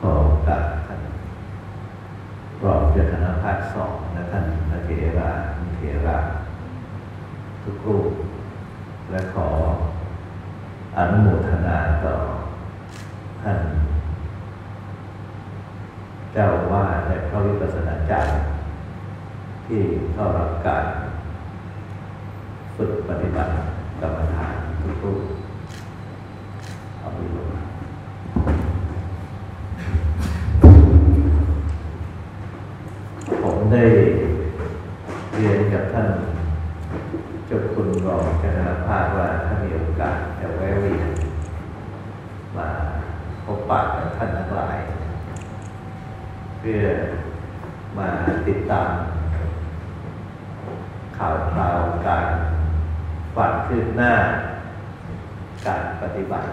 ขอกับท่านรองเจ้าคณะภาคสองและท่านพระเถระเถระทุกรูปและขออนุโมทนาต่อท่าน เจ้าว่าในพระวิปัสสนาจารย์ที่เข้ารับการฝึกปฏิบัติกรรมฐานทุกรูปเอาไปลงผมได้เรียนกับท่านเจ้าคุณรองเจ้าคณะภาคว่าถ้ามีโอกาสจะแวะเวียนมาพบปะกับท่านทั้งหลาย เพื่อมาติดตาม ข่าวคราวการฝันคืบหน้า การปฏิบัติ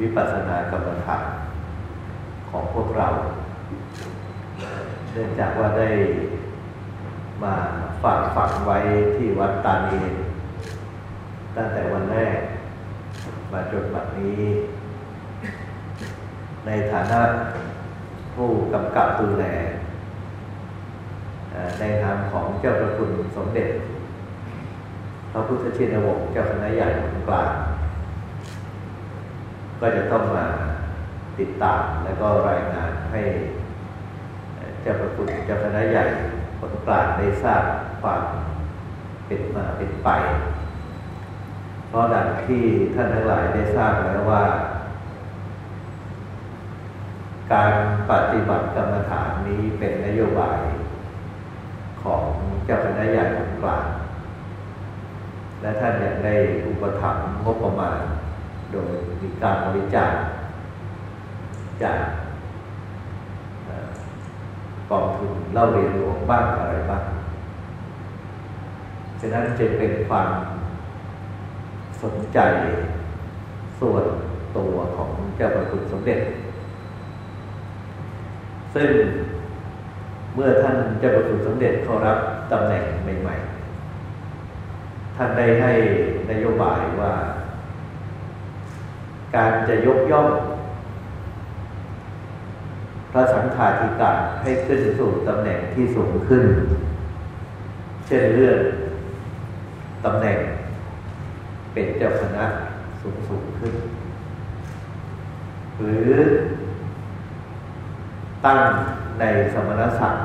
วิ ปัสสนากรรมฐานของพวกเรา เนื่องจากว่าได้มาฝากฝังไว้ที่วัดตานีตั้งแต่วันแรก มาจนบัดนี้ ในฐานะผู้กำกับดูแลในนามของเจ้าประคุณสมเด็จ พระพุทธชินวงศ์เจ้าคณะใหญ่ของกลาง ก็จะต้องมาติดตามและก็รายงานให้เจ้าประคุณเจ้าคณะใหญ่คนกลางได้ทราบความเป็นมาเป็นไป เพราะดังที่ท่านทั้งหลายได้ทราบแล้วว่า การปฏิบัติกรรมฐานนี้เป็นนโยบายของเจ้าคณะใหญ่ของกลางและท่านยังได้อุปถัมภ์งบประมาณ ดยมีการบริจาคจากกองทุนเล่าเรียนหลวงบ้างอะไรบ้าง ฉะนั้นจะเป็นความสนใจส่วนตัวของเจ้าประคุณสมเด็จ ซึ่งเมื่อท่านเจ้าประคุณสมเด็จเขารับตำแหน่งใหม่ ๆ ท่านได้ให้นโยบายว่า การจะยกย่องพระสังฆาธิการให้ขึ้นสู่ตำแหน่งที่สูงขึ้น เช่นเรื่องตำแหน่ง เป็นเจ้าคณะสูงสูงขึ้น หรือตั้งในสมณศักดิ์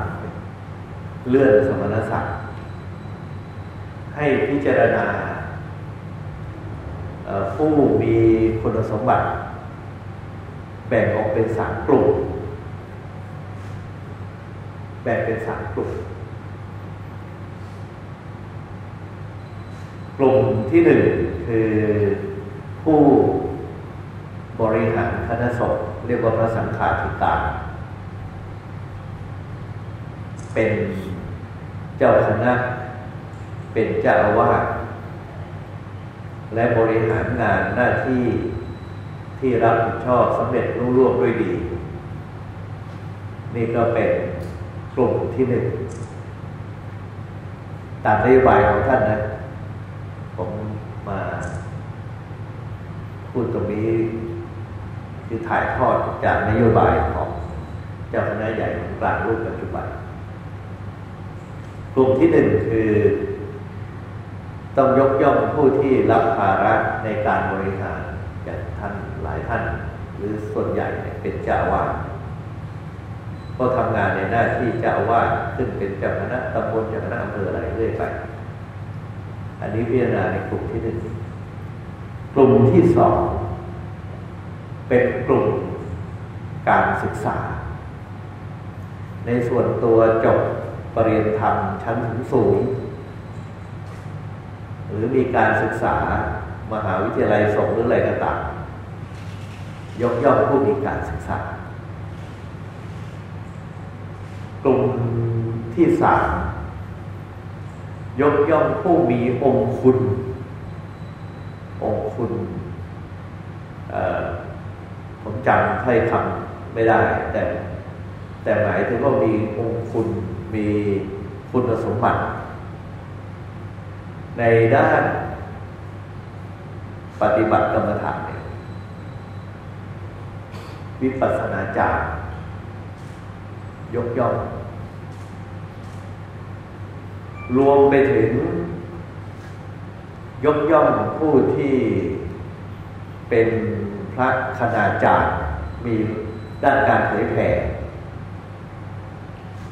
เลื่อนสมณศักดิ์ให้พิจารณา ผู้มีคุณสมบัติ แบ่งออกเป็นสามกลุ่ม แบ่งเป็นสามกลุ่ม กลุ่มที่หนึ่งคือผู้บริหารคณะสงฆ์เรียกว่าพระสังฆาธิการเป็นเจ้าคณะเป็นเจ้าอาวาส และบริหารงานหน้าที่ที่รับผิดชอบสำเร็จรุ่งร่วงด้วยดี นี่ก็เป็นกลุ่มที่หนึ่งตามนโยบายของท่านนะ ผมมาพูดตรงนี้คือถ่ายทอดจากนโยบายของเจ้าคณะใหญ่ของกลางรูปปัจจุบัน กลุ่มที่หนึ่งคือ ต้องยกย่องผู้ที่รับภาระในการบริหารอย่างท่านหลายท่าน หรือส่วนใหญ่เป็นเจ้าวาดก็ทำงานในหน้าที่เจ้าวาดขึ้นเป็นเจ้าคณะตำบลเจ้าคณะอำเภออะไรเรื่อยไป อันนี้พิจารณาในกลุ่มที่หนึ่งกลุ่มที่สองเป็นกลุ่มการศึกษา ในส่วนตัวจบปรริญญาธรรมชั้นสูง หรือมีการศึกษามหาวิทยาลัยสงหรืออะไรก็ตามยกย่องผู้มีการศึกษา กลุ่มที่สามยกย่องผู้มีองค์คุณ องค์คุณ ผมจำถ้อยคำไม่ได้ แต่แต่หมายถึงว่ามีองค์คุณ มีคุณสมบัติ ในด้านปฏิบัติกรรมฐานเนี่ยวิปัสสนาจารย์ยกย่องรวมไปถึง ยกย่องผู้ที่เป็นพระคณาจารย์ มีด้านการเผยแผ่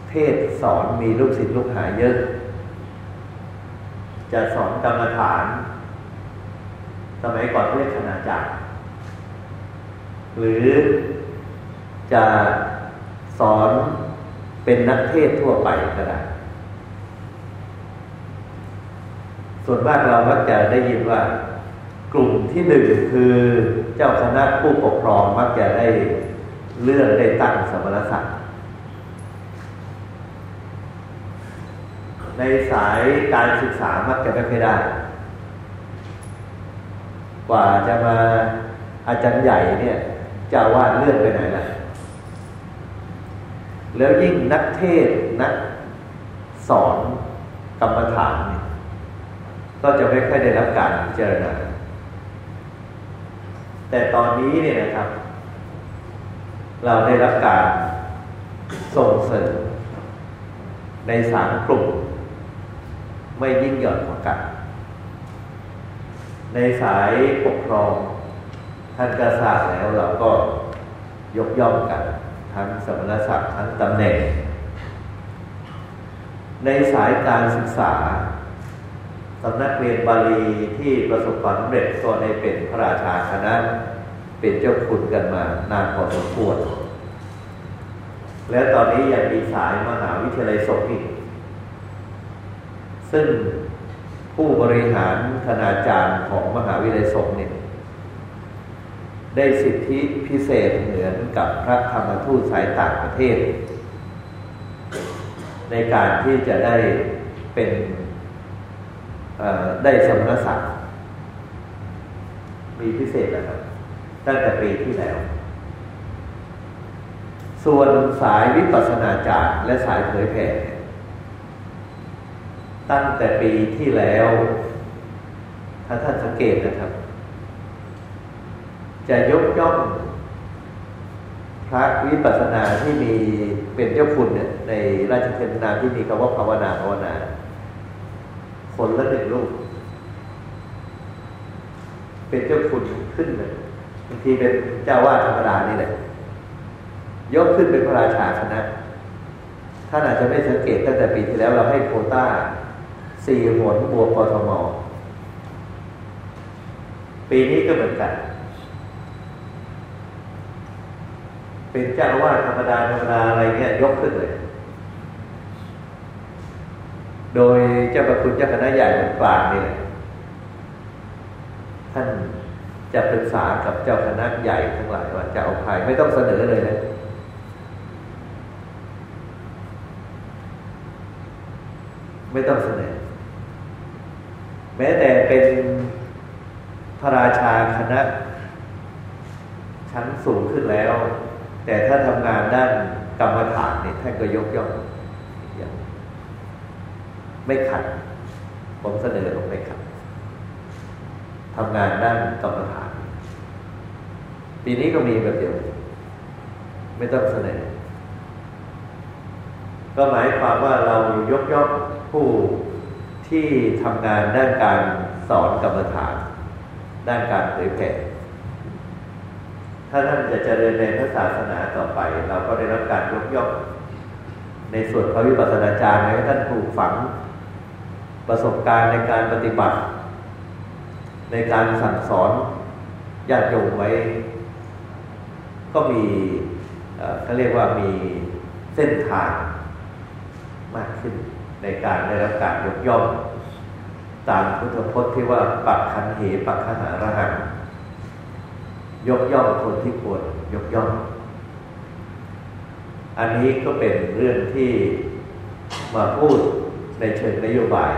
เทศสอนมีลูกศิษย์ลูกหาเยอะ จะสอนกรรมฐาน สมัยก่อนเรียกคณาจารย์หรือจะสอนเป็นนักเทศทั่วไปก็ได้ ส่วนมากเราก็จะได้ยินว่า กลุ่มที่หนึ่งคือเจ้าคณะผู้ปกครองมักจะได้เลื่อนได้ตั้งสมณศักดิ์ ในสายการศึกษามักจะไม่ค่อยได้ กว่าจะมาอาจารย์ใหญ่เนี่ยจ้าวาเลื่อนไปไหนล่ะ แล้วยิ่งนักเทศนักสอนกรรมฐานเนี่ยก็จะไม่ค่อยได้รับการพิจารณาแต่ตอนนี้เนี่ยนะครับ เราได้รับการส่งเสริมในสามกลุ่ม ไม่ยิ่งหย่อนกว่ากัน ในสายปกครองท่านก็ทราบแล้วเราก็ยกย่องกัน ทั้งสมณศักดิ์ทั้งตำแหน่ง ในสายการศึกษาสำนักเรียนบาลีที่ประสบความสำเร็จก็ได้เป็นพระราชาคณะเป็นเจ้าคุณกันมานานพอสมควร แล้วตอนนี้ยังมีสายมหาวิทยาลัยสงฆ์อีก ซึ่งผู้บริหารคณาจารย์ของมหาวิทยาลัยสงฆ์เนี่ยได้สิทธิพิเศษเหมือนกับพระธรรมทูตสายต่างประเทศ ในการที่จะได้เป็นได้สมณศักดิ์มีพิเศษนะครับ ตั้งแต่ปีที่แล้ว ส่วนสายวิปัสสนาจารย์ และสายเผยแผ่ ตั้งแต่ปีที่แล้ว ถ้าท่านสังเกตนะครับ จะยกย่องพระวิปัสสนาที่มีเป็นเจ้าคุณเนี่ย ในราชเทนนาที่มีคำว่าภาวนาภาวนา คนละหนึ่งลูกเป็นเจ้าคุณขึ้นเลยบางทีเป็นเจ้าวาดธรรมดานี่แหละยกขึ้นเป็นพระราชาคณะท่านอาจจะไม่สังเกตตั้งแต่ปีที่แล้วเราให้โคต้า สี่หนบวกกทมปีนี้ก็เหมือนกัน เป็นเจ้าวาธรรมดาธรรมดาอะไรเงี้ยยกขึ้นเลย โดยเจ้าประคุณเจ้าคณะใหญ่คนกลางนี่แหละท่านจะปรึกษากับเจ้าคณะใหญ่ทั้งหลายว่าจะเอาใครไม่ต้องเสนอเลยนะไม่ต้องเสนอ แม้แต่เป็นพระราชาคณะ ชั้นสูงขึ้นแล้ว แต่ถ้าทำงานด้านกรรมฐานเนี่ยท่านก็ยกย่องไม่ขัด ผมเสนอลงไม่ขัดทำงานด้านกรรมฐาน ปีนี้ก็มีแบบเดียว ไม่ต้องเสนอ ก็หมายความว่าเรายกย่องผู้ ที่ทำงานด้านการสอนกรรมฐาน ด้านการเผยแผ่ถ้าท่านจะเจริญในพระศาสนาต่อไป เราก็ได้รับการยกย่องในส่วนพระวิปัสสนาจารย์ให้ท่านถูกฝังประสบการณ์ในการปฏิบัติ ในการสั่งสอนญาติโยมไว้ ก็มีเขาเรียกว่ามีเส้นทางมากขึ้น ในการได้รับการยกย่องตามพุทธพจน์ที่ว่าปักขันเหปักขหาระหังยกย่องคนที่ควรยกย่อง อันนี้ก็เป็นเรื่องที่มาพูดในเชิงนโยบาย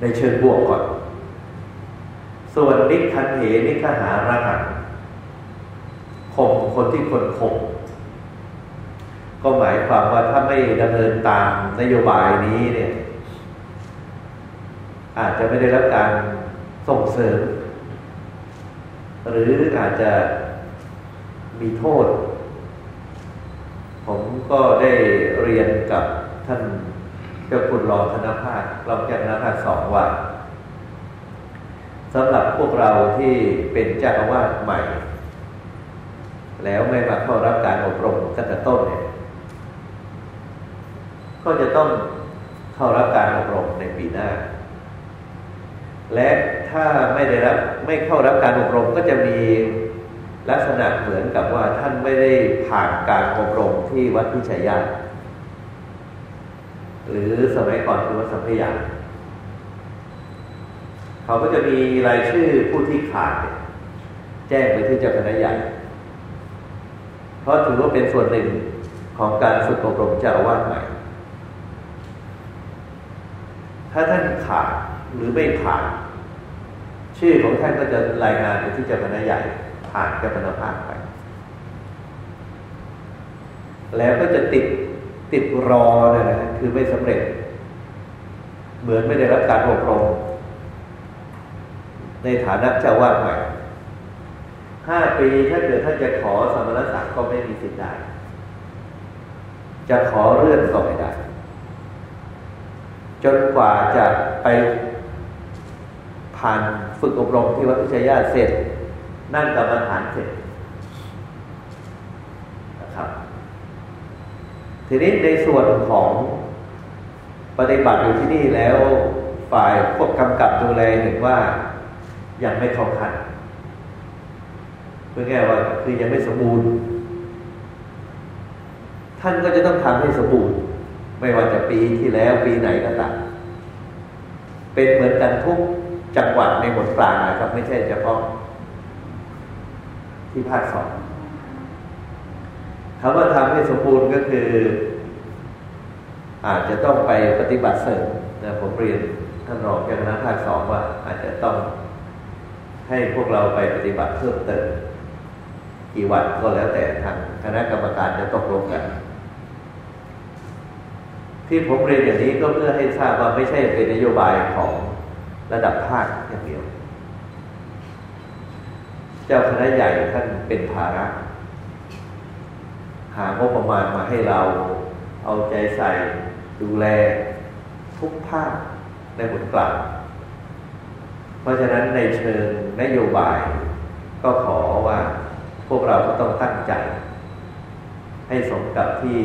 ในเชิงบวกก่อน ส่วนนิคันเหนิคหาระหังข่มคนที่คนข่ม ก็หมายความว่าถ้าไม่ดำเนินตามนโยบายนี้เนี่ย อาจจะไม่ได้รับการส่งเสริม หรืออาจจะมีโทษ ผมก็ได้เรียนกับท่านเจ้าคุณรองคณะภาครองเจ้าคณะภาคสองว่าสำหรับพวกเราที่เป็นเจ้าอาวาสใหม่ แล้วไม่มาเข้ารับการอบรมตั้งแต่ต้นเนี่ย ก็จะต้องเข้ารับการอบรมในปีหน้า และถ้าไม่ได้รับไม่เข้ารับการอบรมก็จะมีลักษณะเหมือนกับว่าท่านไม่ได้ผ่านการอบรมที่วัดพิชัยญาติหรือสมัยก่อนคือวัดสัมพยาเขาก็จะมีรายชื่อผู้ที่ขาดแจ้งไปที่เจ้าคณะใหญ่ เพราะถือว่าเป็นส่วนหนึ่งของการฝึกอบรมเจ้าอาวาสใหม่ ถ้าท่านขาดหรือไม่ผ่านชื่อของท่านก็จะรายงานไปที่เจ้าคณะใหญ่ผ่านเจ้าคณะภาคไป แล้วก็จะติดติดรอนะนะคือไม่สำเร็จ เหมือนไม่ได้รับการอบรมในฐานะเจ้าวาดใหม่ห้าปีถ้าเกิดท่านจะขอสมณศักดิ์ก็ไม่มีสิทธิ์ได้ จะขอเลื่อนก็ไม่ได้ จนกว่าจะไปผ่านฝึกอบรมที่วัดพิชยาเสร็จ นั่นกรรมฐานเสร็จนะครับ ทีนี้ในส่วนของปฏิบัติอยู่ที่นี่แล้วฝ่ายควบกำกับดูแลเห็นว่ายังไม่เข้าขันเพื่อแง่ว่าคือยังไม่สมบูรณ์ ท่านก็จะต้องทำให้สมบูรณ์ ไม่ว่าจะปีที่แล้วปีไหนก็ตามเป็นเหมือนกันทุกจังหวัดในบทกลางนะครับ ไม่ใช่เฉพาะที่ภาคสองคำว่าทำให้สมบูรณ์ก็คือ อาจจะต้องไปปฏิบัติเสริมนะผมเรียนท่านรองเจ้าคณะภาคสองว่า อาจจะต้องให้พวกเราไปปฏิบัติเพิ่มเติมกี่วันก็แล้วแต่ทางคณะกรรมการจะตกลงกัน ที่ผมเรียนอย่างนี้ก็เพื่อให้ทราบว่าไม่ใช่เป็นนโยบายของระดับภาคอย่างเดียว เจ้าคณะใหญ่ท่านเป็นภาระ หางบประมาณมาให้เรา เอาใจใส่ดูแลทุกภาคในบทกล่าวเพราะฉะนั้นในเชิงนโยบาย ก็ขอว่าพวกเราก็ต้องตั้งใจ ให้สมกับที่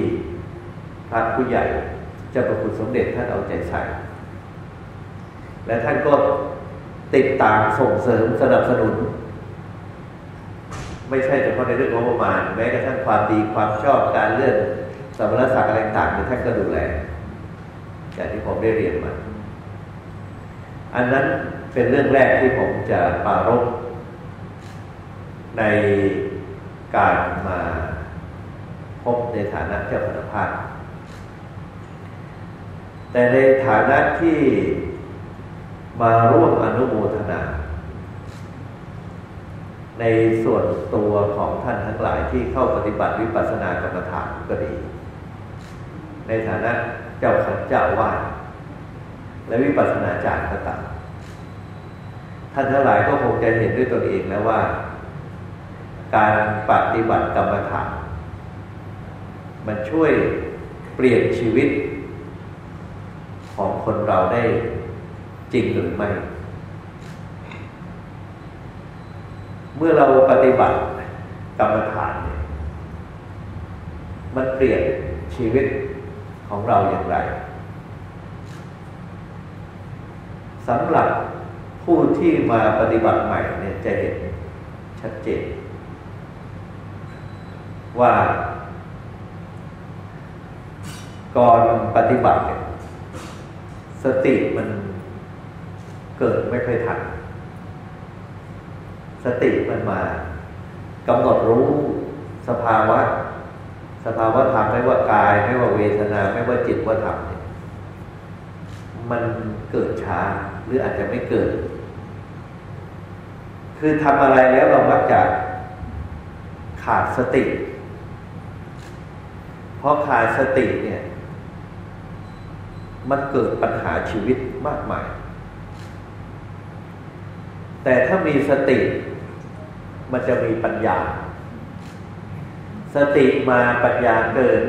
พระผู้ใหญ่ จ้าประคุณสมเด็จท่านเอาใจใส่ และท่านก็ติดตามส่งเสริมสนับสนุน ไม่ใช่เฉพาะในเรื่องงบประมาณ แม้กระทั่งความดีความชอบการเลื่อนสมณศักอะไรต่างๆท่านก็ดูแลอย่างที่ผมได้เรียนมา อันนั้นเป็นเรื่องแรกที่ผมจะปารบในการมาพบในฐานะเจ้าพนักงาน แต่ในฐานะที่มาร่วมอนุโมทนา ในส่วนตัวของท่านทั้งหลายที่เข้าปฏิบัติวิปัสสนากรรมฐานก็ดี ในฐานะเจ้าขันเจ้าวาดและวิปัสสนาจารย์ก็ตามท่านทั้งหลายก็คงจะเห็นด้วยตนเองแล้วว่า การปฏิบัติกรรมฐาน มันช่วยเปลี่ยนชีวิต ของคนเราได้จริงหรือไม่ เมื่อเราปฏิบัติกรรมฐานเนี่ยมันเปลี่ยนชีวิตของเราอย่างไรสำหรับผู้ที่มาปฏิบัติใหม่เนี่ยจะเห็นชัดเจน ว่า ก่อนปฏิบัติเนี่ย สติมันเกิดไม่ค่อยทัน สติมันมากำหนดรู้สภาวะ สภาวะธรรมไม่ว่ากาย ไม่ว่าเวทนาไม่ว่าจิตว่าธรรมเนี่ยมันเกิดช้าหรืออาจจะไม่เกิด คือทำอะไรแล้วเรามักจะขาดสติ เพราะขาดสติเนี่ย มันเกิดปัญหาชีวิตมากมาย แต่ถ้ามีสติ มันจะมีปัญญา สติมาปัญญาเกิด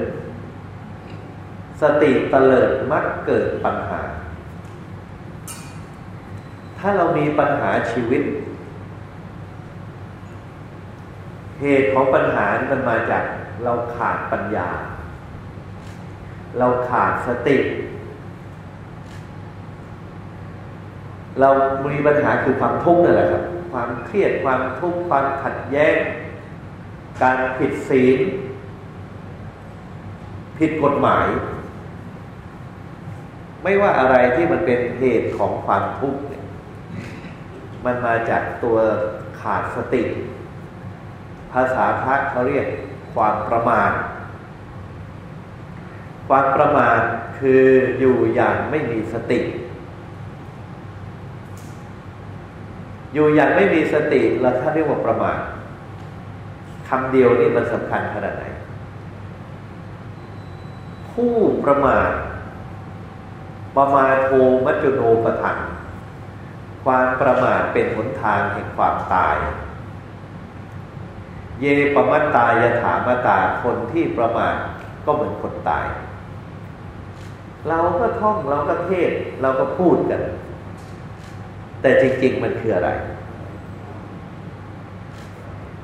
สติเตลิดมักเกิดปัญหา ถ้าเรามีปัญหาชีวิต เหตุของปัญหามันมาจากเราขาดปัญญา เราขาดสติเเรามีปัญหาคือความทุกข์นั่นแหละครับ ความเครียดความทุกข์ความขัดแย้ง การผิดศีล ผิดกฎหมาย ไม่ว่าอะไรที่มันเป็นเหตุของความทุกข์เนี่ยมันมาจากตัวขาดสติ ภาษาพระเขาเรียกความประมาทความประมาทคืออยู่อย่างไม่มีสติ อยู่อย่างไม่มีสติเราถ้าเรียกว่าประมาทคำเดียวนี่มันสำคัญขนาดไหน ผู้ประมาทประมาโทมัจจุโนปถังความประมาทเป็นหนทางแห่งความตาย เยปมัตตายถามตาคนที่ประมาทก็เหมือนคนตาย เราก็ท่องเราก็เทศเราก็พูดกัน แต่จริง ๆ มันคืออะไร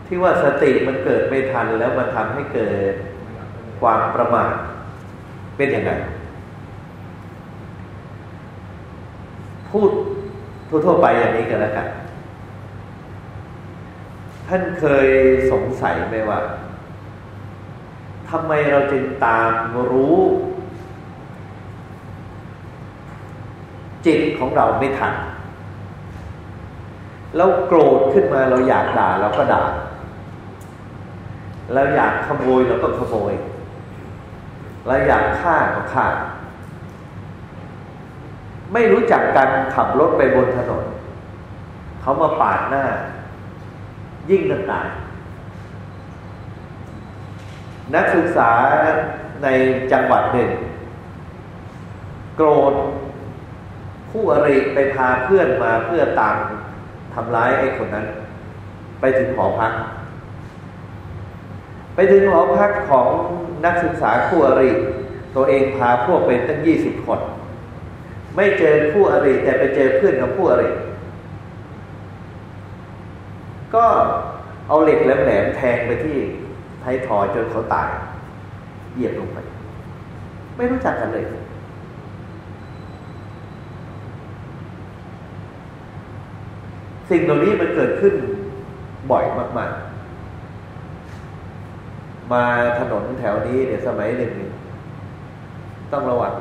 ที่ว่าสติมันเกิดไม่ทันแล้วมันทำให้เกิดความประมาทเป็นยังไง พูดทั่วๆไปอย่างนี้กันแล้วกัน ท่านเคยสงสัยไหมว่าทำไมเราจึงตามรู้ จิตของเราไม่ทัน เราโกรธขึ้นมาเราอยากด่าเราก็ด่าเราอยากขโมยเราก็ขโมยเราอยากฆ่าก็ฆ่า ไม่รู้จักการขับรถไปบนถนน เขามาปาดหน้า ยิ่งกันตาย นักศึกษาในจังหวัดหนึ่งโกรธผู้อริไปพาเพื่อนมาเพื่อตาม ทำร้ายไอ้คนนั้น ไปถึงหอพัก ไปถึงหอพักของนักศึกษาคู่อริ ตัวเองพาพวกเป็นตั้งยี่สิบคน ไม่เจอคู่อริแต่ไปเจอเพื่อนกับคู่อริ ก็เอาเหล็กแหลมๆแทงไปที่ไทยทอยจนเขาตาย เหยียบลงไป ไม่รู้จักกันเลย สิ่งเหล่านี้มันเกิดขึ้นบ่อยมาก ๆ มาถนนแถวนี้เนี่ยสมัยหนึ่งต้องระวัง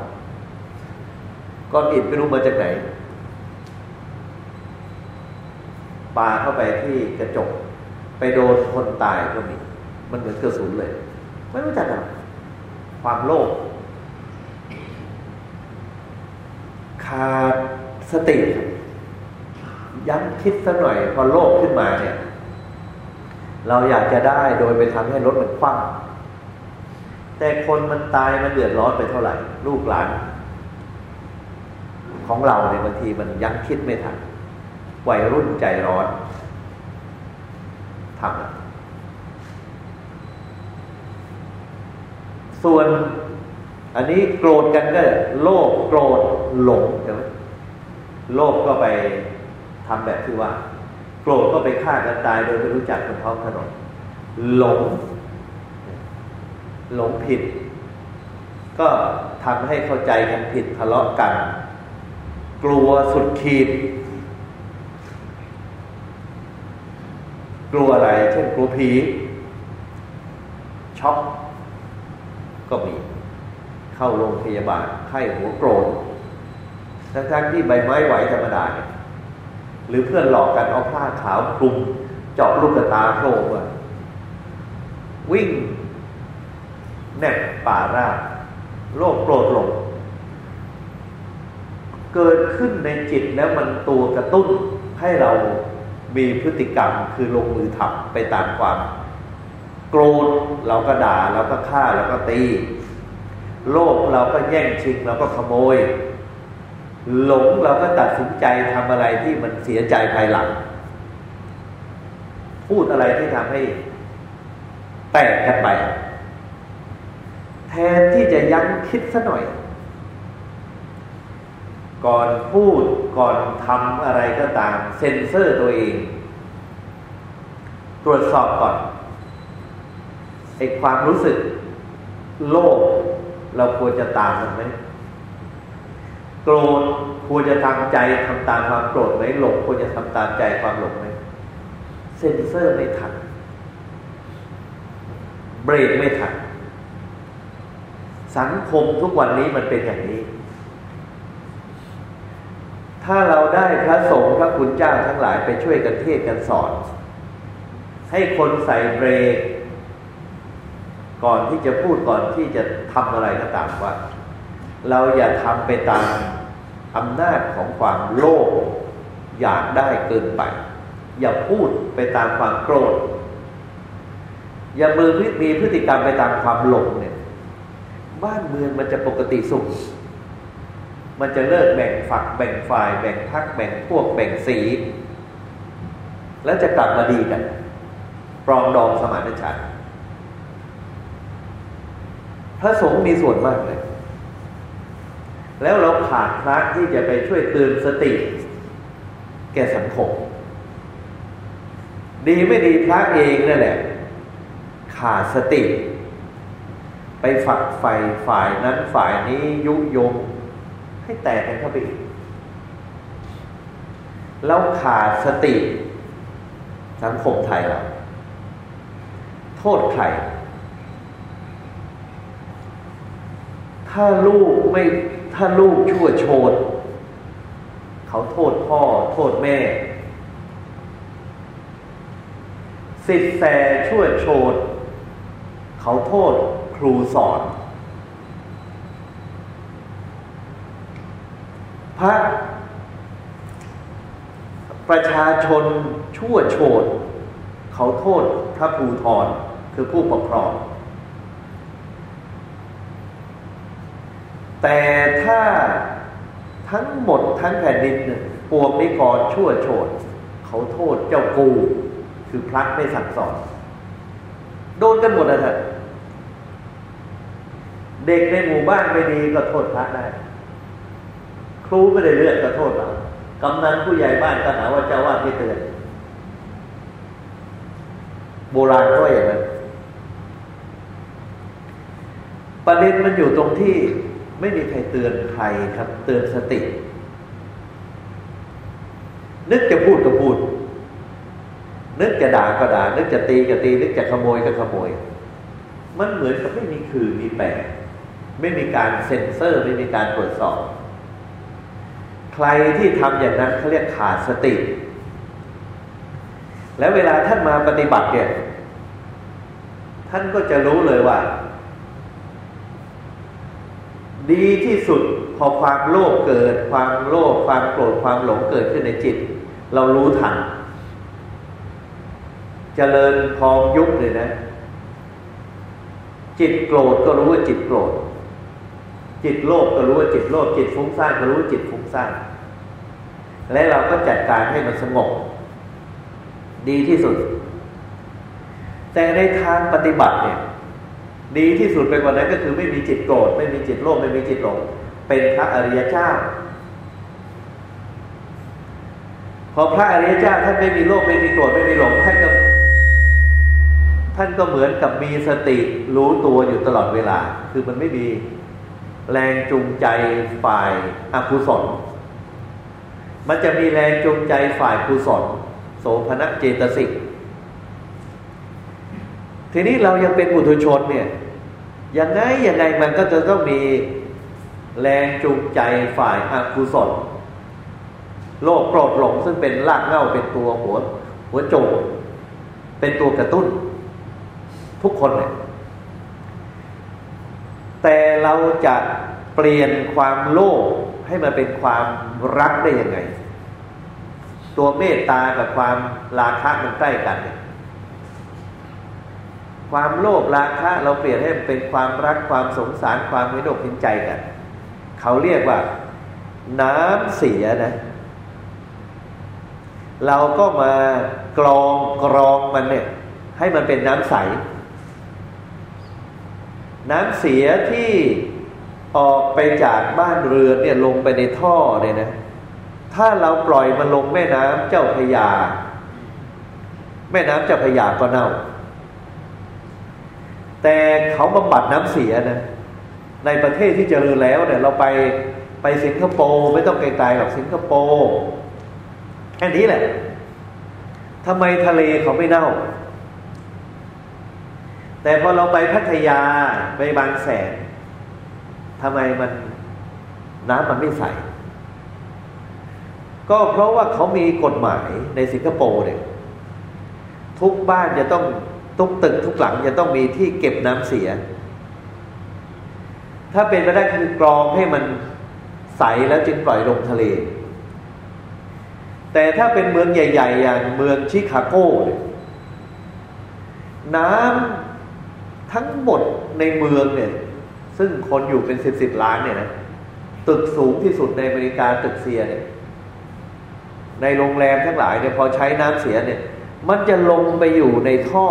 ก้อนอิฐไม่รู้มาจากไหนปาเข้าไปที่กระจก ไปโดนคนตายก็มีมันเหมือนกระสุนเลย ไม่รู้จักหรอกความโลภขาดสติครับ ย้ำคิดสักหน่อย พอโลภขึ้นมาเนี่ย เราอยากจะได้โดยไปทำให้รถมันคว่ำแต่คนมันตายมันเดือดร้อนไปเท่าไหร่ ลูกหลาน ของเราเนี่ยบางทีมันยั้งคิดไม่ทันวัยรุ่นใจร้อนทำส่วนอันนี้โกรธกันก็โลภโกรธหลงใช่ไหมโลภก็ไป ทำแบบที่ว่า โกรธก็ไปฆ่ากันตายโดยไม่รู้จักบนท้องถนนหลง หลงผิด ก็ทำให้เข้าใจกันผิดทะเลาะกัน กลัวสุดขีด กลัวอะไร เช่นกลัวผีช็อกก็มี เข้าโรงพยาบาลไข้หัวโกรธทั้งๆที่ใบไม้ไหวธรรมดาเนี่ย หรือเพื่อนหลอกกันเอาผ้าขาวคลุมเจาะลูกตาโผล่มาวิ่ง แนบป่าราบโลกโกรธหลงเกิดขึ้นในจิตแล้วมันตัวกระตุ้นให้เรามีพฤติกรรมคือลงมือทำไปตามความ โกรธเราก็ด่าเราก็ฆ่าเราก็ตี โลภเราก็แย่งชิงเราก็ขโมย หลงเราก็ตัดสินใจทำอะไรที่มันเสียใจภายหลัง พูดอะไรที่ทำให้แตกกันไป แทนที่จะยั้งคิดซะหน่อย ก่อนพูดก่อนทำอะไรก็ตาม เซ็นเซอร์ตัวเอง ตรวจสอบก่อนไอความรู้สึก โลภเราควรจะตามมันไหม โกรธควรจะทำใจทำตามความโกรธไหมหลงควรจะทำตามใจความหลงไหมเซนเซอร์ไม่ทันเบรกไม่ทันสังคมทุกวันนี้มันเป็นอย่างนี้ ถ้าเราได้พระสงฆ์พระคุณเจ้าทั้งหลายไปช่วยกันเทศกันสอน ให้คนใส่เบรก ก่อนที่จะพูดก่อนที่จะทำอะไรก็ตามว่า เราอย่าทำไปตามอำนาจของความโลภอยากได้เกินไป อย่าพูดไปตามความโกรธ อย่ามือมีพฤติกรรมไปตามความหลงเนี่ย บ้านเมืองมันจะปกติสุข มันจะเลิกแบ่งฝัก แบ่งฝ่าย แบ่งพักแบ่งพวกแบ่งสี แล้วจะกลับมาดีกันปรองดองสมานฉันท์พระสงฆ์มีส่วนมากเลย แล้วเราขาดพระที่จะไปช่วยเตือนสติ แก่สังคม ดีไม่ดีพระเองนั่นแหละ ขาดสติ ไปฝักไฟฝ่ายนั้นฝ่ายนี้ยุยง ให้แตกกันเข้าไปอีกแล้วขาดสติ สังคมไทยเราโทษใคร ถ้าลูกไม่ ถ้าลูกชั่วโชดเขาโทษพ่อ โทษแม่ สิทธิแสชั่วโชดเขาโทษครูสอน พระประชาชนชั่วโชดเขาโทษพระภูทรคือผู้ปกครอง แต่ถ้าทั้งหมดทั้งแผ่นดินปวกนิกรชั่วโฉดเขาโทษเจ้ากู คือพระไม่สั่งสอน โดนกันหมดนะท่านเด็กในหมู่บ้านไม่ดีก็โทษพระได้ ครูไม่ได้เลือกก็โทษเรากำนันผู้ใหญ่บ้านก็หาว่าเจ้าว่าที่เตือน โบราณก็อย่างนั้นประเด็นมันอยู่ตรงที่ ไม่มีใครเตือนใครครับ เตือนสติ นึกจะพูดก็พูด นึกจะด่าก็ด่า นึกจะตีก็ตี นึกจะขโมยก็ขโมย มันเหมือนกับไม่มีคือมีแปรไม่มีการเซ็นเซอร์ ไม่มีการตรวจสอบ ใครที่ทำอย่างนั้นเขาเรียกขาดสติ แล้วเวลาท่านมาปฏิบัติเนี่ยท่านก็จะรู้เลยว่า ดีที่สุดพอความโลภเกิด ความโลภความโกรธความหลงเกิดขึ้นในจิต เรารู้ทันจเจริญพองยุบเลยนะ จิตโกรธก็รู้ว่าจิตโกรธ จิตโลภก็รู้ว่าจิตโลภจิตฟุ้งซ่านก็รู้ว่าจิตฟุ้งซ่านและเราก็จัดการให้มันสงบดีที่สุด แต่ในทางปฏิบัติเนี่ย ดีที่สุดไปกว่านั้นก็คือไม่มีจิตโกรธไม่มีจิตโลภไม่มีจิตหลงเป็นพระอริยเจ้า พอพระอริยเจ้าท่านไม่มีโลภไม่มีโกรธไม่มีหลงท่านก็ท่านก็เหมือนกับมีสติรู้ตัวอยู่ตลอดเวลา คือมันไม่มีแรงจูงใจฝ่ายอกุศลมันจะมีแรงจูงใจฝ่ายกุศลโสภณเจตสิกทีนี้เรายังเป็นบุตุชนเนี่ย ยังไงยังไงมันก็จะต้องมีแรงจูงใจฝ่ายอกุศลโลกโกรธหลงซึ่งเป็นรากเหง้าเป็นตัวหัว หัวโจกเป็นตัวกระตุ้น ทุกคนเนี่ยแต่เราจะเปลี่ยนความโลภให้มันเป็นความรักได้ยังไง ตัวเมตตากับความราคะมันใกล้กันเนี่ย ความโลภราคะเราเปลี่ยนให้เป็นความรักความสงสารความเห็นอกเห็นใจกัน เขาเรียกว่า น้ำเสียนะ เราก็มากรองกรองมันเนี่ย ให้มันเป็นน้ำใส น้ำเสียที่ออกไปจากบ้านเรือนเนี่ยลงไปในท่อเนี่ยนะ ถ้าเราปล่อยมันลงแม่น้ำเจ้าพยา แม่น้ำเจ้าพยาก็เน่า แต่เขาบำบัดน้ำเสียนะในประเทศที่เจริญแล้วเนี่ยเราไปไปสิงคโปร์ไม่ต้องไกลๆหรอกสิงคโปร์แค่นี้แหละทำไมทะเลเขาไม่เน่า แต่พอเราไปพัทยาไปบางแสนทำไมมันน้ำมันไม่ใส ก็เพราะว่าเขามีกฎหมายในสิงคโปร์เนี่ยทุกบ้านจะต้อง ทุกตึกทุกหลังจะต้องมีที่เก็บน้ำเสีย ถ้าเป็นไปได้คือกรองให้มันใสแล้วจึงปล่อยลงทะเล แต่ถ้าเป็นเมืองใหญ่ ๆ อย่างเมืองชิคาโกเลยน้ำทั้งหมดในเมืองเนี่ย ซึ่งคนอยู่เป็นสิบสิบล้านเนี่ยนะตึกสูงที่สุดในอเมริกาตึกเซียเนี่ยในโรงแรมทั้งหลายเนี่ยพอใช้น้ำเสียเนี่ย มันจะลงไปอยู่ในท่อ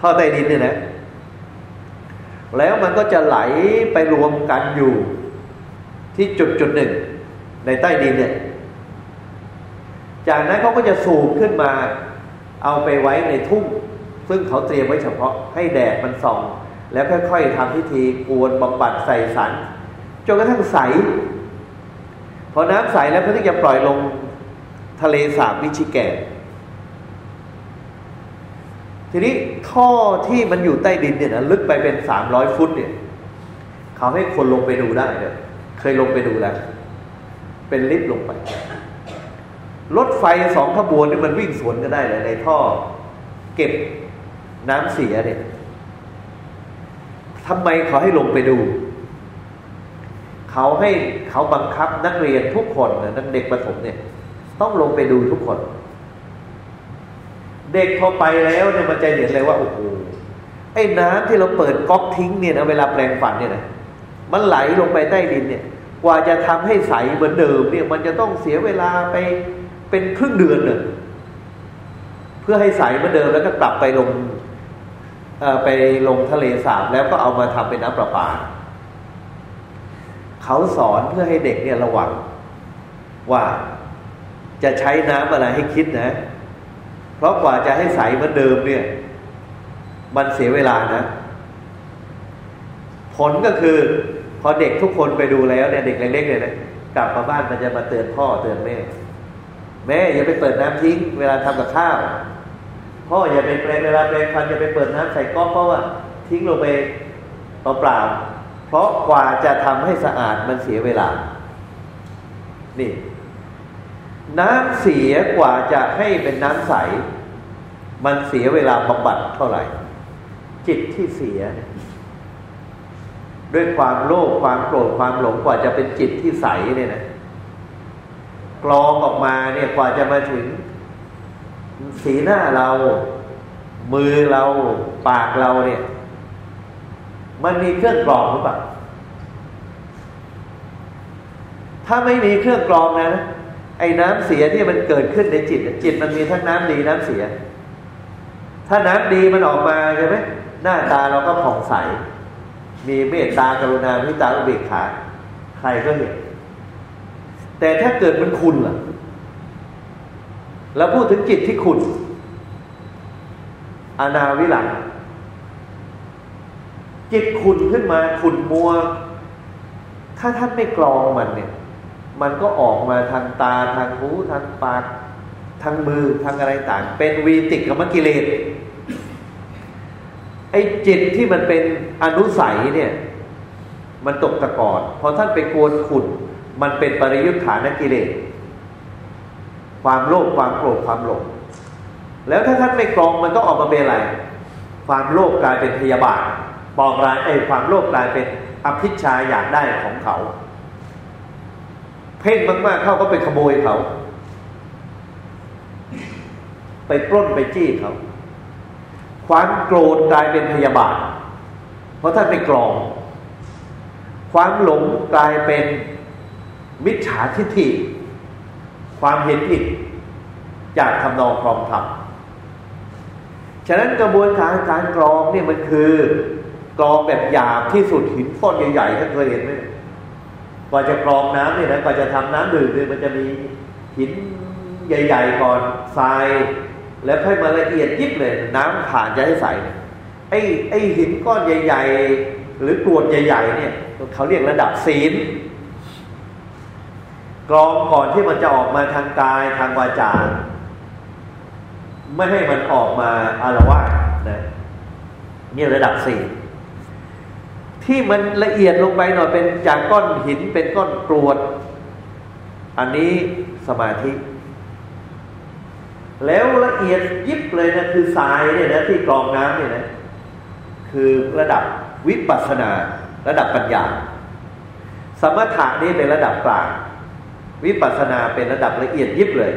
ท่อใต้ดินเนี่ยนะแล้วมันก็จะไหลไปรวมกันอยู่ที่จุดจุดหนึ่ง ในใต้ดินเนี่ย จากนั้นเขาก็จะสูบขึ้นมา เอาไปไว้ในทุ่ง ซึ่งเขาเตรียมไว้เฉพาะให้แดดมันส่อง แล้วค่อยๆทำพิธีกวนบำบัดใส่สันจนกระทั่งใส พอน้ำใสแล้วก็ถึงจะปล่อยลงทะเลสาบมิชิแกน ทีนี้ท่อที่มันอยู่ใต้ดินเนี่ยนะลึกไปเป็นสามร้อยฟุตเนี่ยเขาให้คนลงไปดูได้เลยเคยลงไปดูแล้ว เป็นลิฟต์ลงไปรถไฟสองขบวนนี่มันวิ่งสวนกันได้เลยในท่อ เก็บน้ำเสียเนี่ยทำไมเขาให้ลงไปดู เขาให้เขาบังคับนักเรียนทุกคนนะนักเด็กประถมเนี่ย ต้องลงไปดูทุกคน เด็กพอไปแล้วเนี่ยมันจะเห็นเลยว่าโอ้โหไอ้น้ำที่เราเปิดก๊อกทิ้งเนี่ยนะเวลาแปลงฟันเนี่ยนะมันไหลลงไปใต้ดินเนี่ย กว่าจะทำให้ใสเหมือนเดิมเนี่ย มันจะต้องเสียเวลาไปเป็นครึ่งเดือนเนี่ยเพื่อให้ใสเหมือนเดิมแล้วก็กลับไปลงไปลงทะเลสาบแล้วก็เอามาทำเป็นน้ำประปา เขาสอนเพื่อให้เด็กเนี่ยระวัง ว่าจะใช้น้ำอะไรให้คิดนะ เพราะกว่าจะให้ใสเหมือนเดิมเนี่ย มันเสียเวลานะ ผลก็คือ พอเด็กทุกคนไปดูแล้วเนี่ยเด็กเล็กๆเนี่ยนะกลับมาบ้านมันจะมาเตือนพ่อเตือนแม่แม่อย่าไปเปิดน้ำทิ้ง เวลาทำกับข้าวพ่ออย่าไปแปลงเวลาแปลงฟันอย่าไปเปิดน้ำใส่ก๊อกเพราะว่าทิ้งลงไปเปล่าเพราะกว่าจะทำให้สะอาดมันเสียเวลา นี่ น้ำเสียกว่าจะให้เป็นน้ำใส มันเสียเวลาบำบัดเท่าไหร่ จิตที่เสีย ด้วยความโลภความโกรธความหลงกว่าจะเป็นจิตที่ใสเนี่ยนะกรองออกมาเนี่ยกว่าจะมาถึง สีหน้าเรา มือเราปากเราเนี่ย มันมีเครื่องกรองหรือเปล่าถ้าไม่มีเครื่องกรองนะ ไอ้น้ำเสียที่มันเกิดขึ้นในจิต จิตมันมีทั้งน้ำดีน้ำเสีย ถ้าน้ำดีมันออกมาใช่ไหมหน้าตาเราก็ผ่องใส มีเมตตากรุณาวิตาอุเบกขาใครก็เห็น แต่ถ้าเกิดมันคุณล่ะ แล้วพูดถึงจิตที่ขุนอนาวิหลังจิตขุนขึ้นมาขุนมัว ถ้าท่านไม่กรองมันเนี่ย มันก็ออกมาทางตาทางหูทางปากทางมือทางอะไรต่าง เป็นวีติกกับมกิเลสไอ้จิตที่มันเป็นอนุสัยเนี่ย มันตกตะกอนพอท่านไปกวนขุนมันเป็นปริยุทธานกิเลสความโลภความโกรธความหลงแล้วถ้าท่านไม่กรองมันก็ออกมาเป็นอะไร ความโลภกลายเป็นพยาบาทปองร้ายไอ้ความโลภกลายเป็นอภิชาอยากได้ของเขา เพ่งมาก ๆ เข้าก็ไปขโมยเขา ไปปล้นไปจี้เขาความโกรธกลายเป็นพยาบาท เพราะท่านไม่กรอง ความหลงกลายเป็นมิจฉาทิฏฐิ ความเห็นผิดจากทำนองครองธรรมฉฉะนั้นกระบวนการการกรองเนี่ยมันคือกรองแบบหยาบที่สุดหินก้อนใหญ่ๆท่านเคยเห็นไหม กว่าจะกรองน้ำเนี่ยนะกว่าจะทำน้ำดื่มเนี่ยมันจะมีหินใหญ่ ๆ ก่อนทราย แล้วค่อยมาละเอียดยิบเลย น้ำผ่านจะให้ใสไอ้ไอ้หินก้อนใหญ่ ๆ หรือกรวดใหญ่ ๆ เนี่ยเขาเรียกระดับศีลกรองก่อนที่มันจะออกมาทางกายทางวาจาไม่ให้มันออกมาอารวาสนะนี่ระดับสี่ ที่มันละเอียดลงไปหน่อยเป็นจากก้อนหินเป็นก้อนกรวด อันนี้สมาธิ แล้วละเอียดยิบเลยนะคือทรายเนี่ยนะที่กรองน้ำเนี่ยนะคือระดับวิปัสสนา ระดับปัญญา สมถะนี่เป็นระดับกลาง วิปัสสนาเป็นระดับละเอียดยิบเลย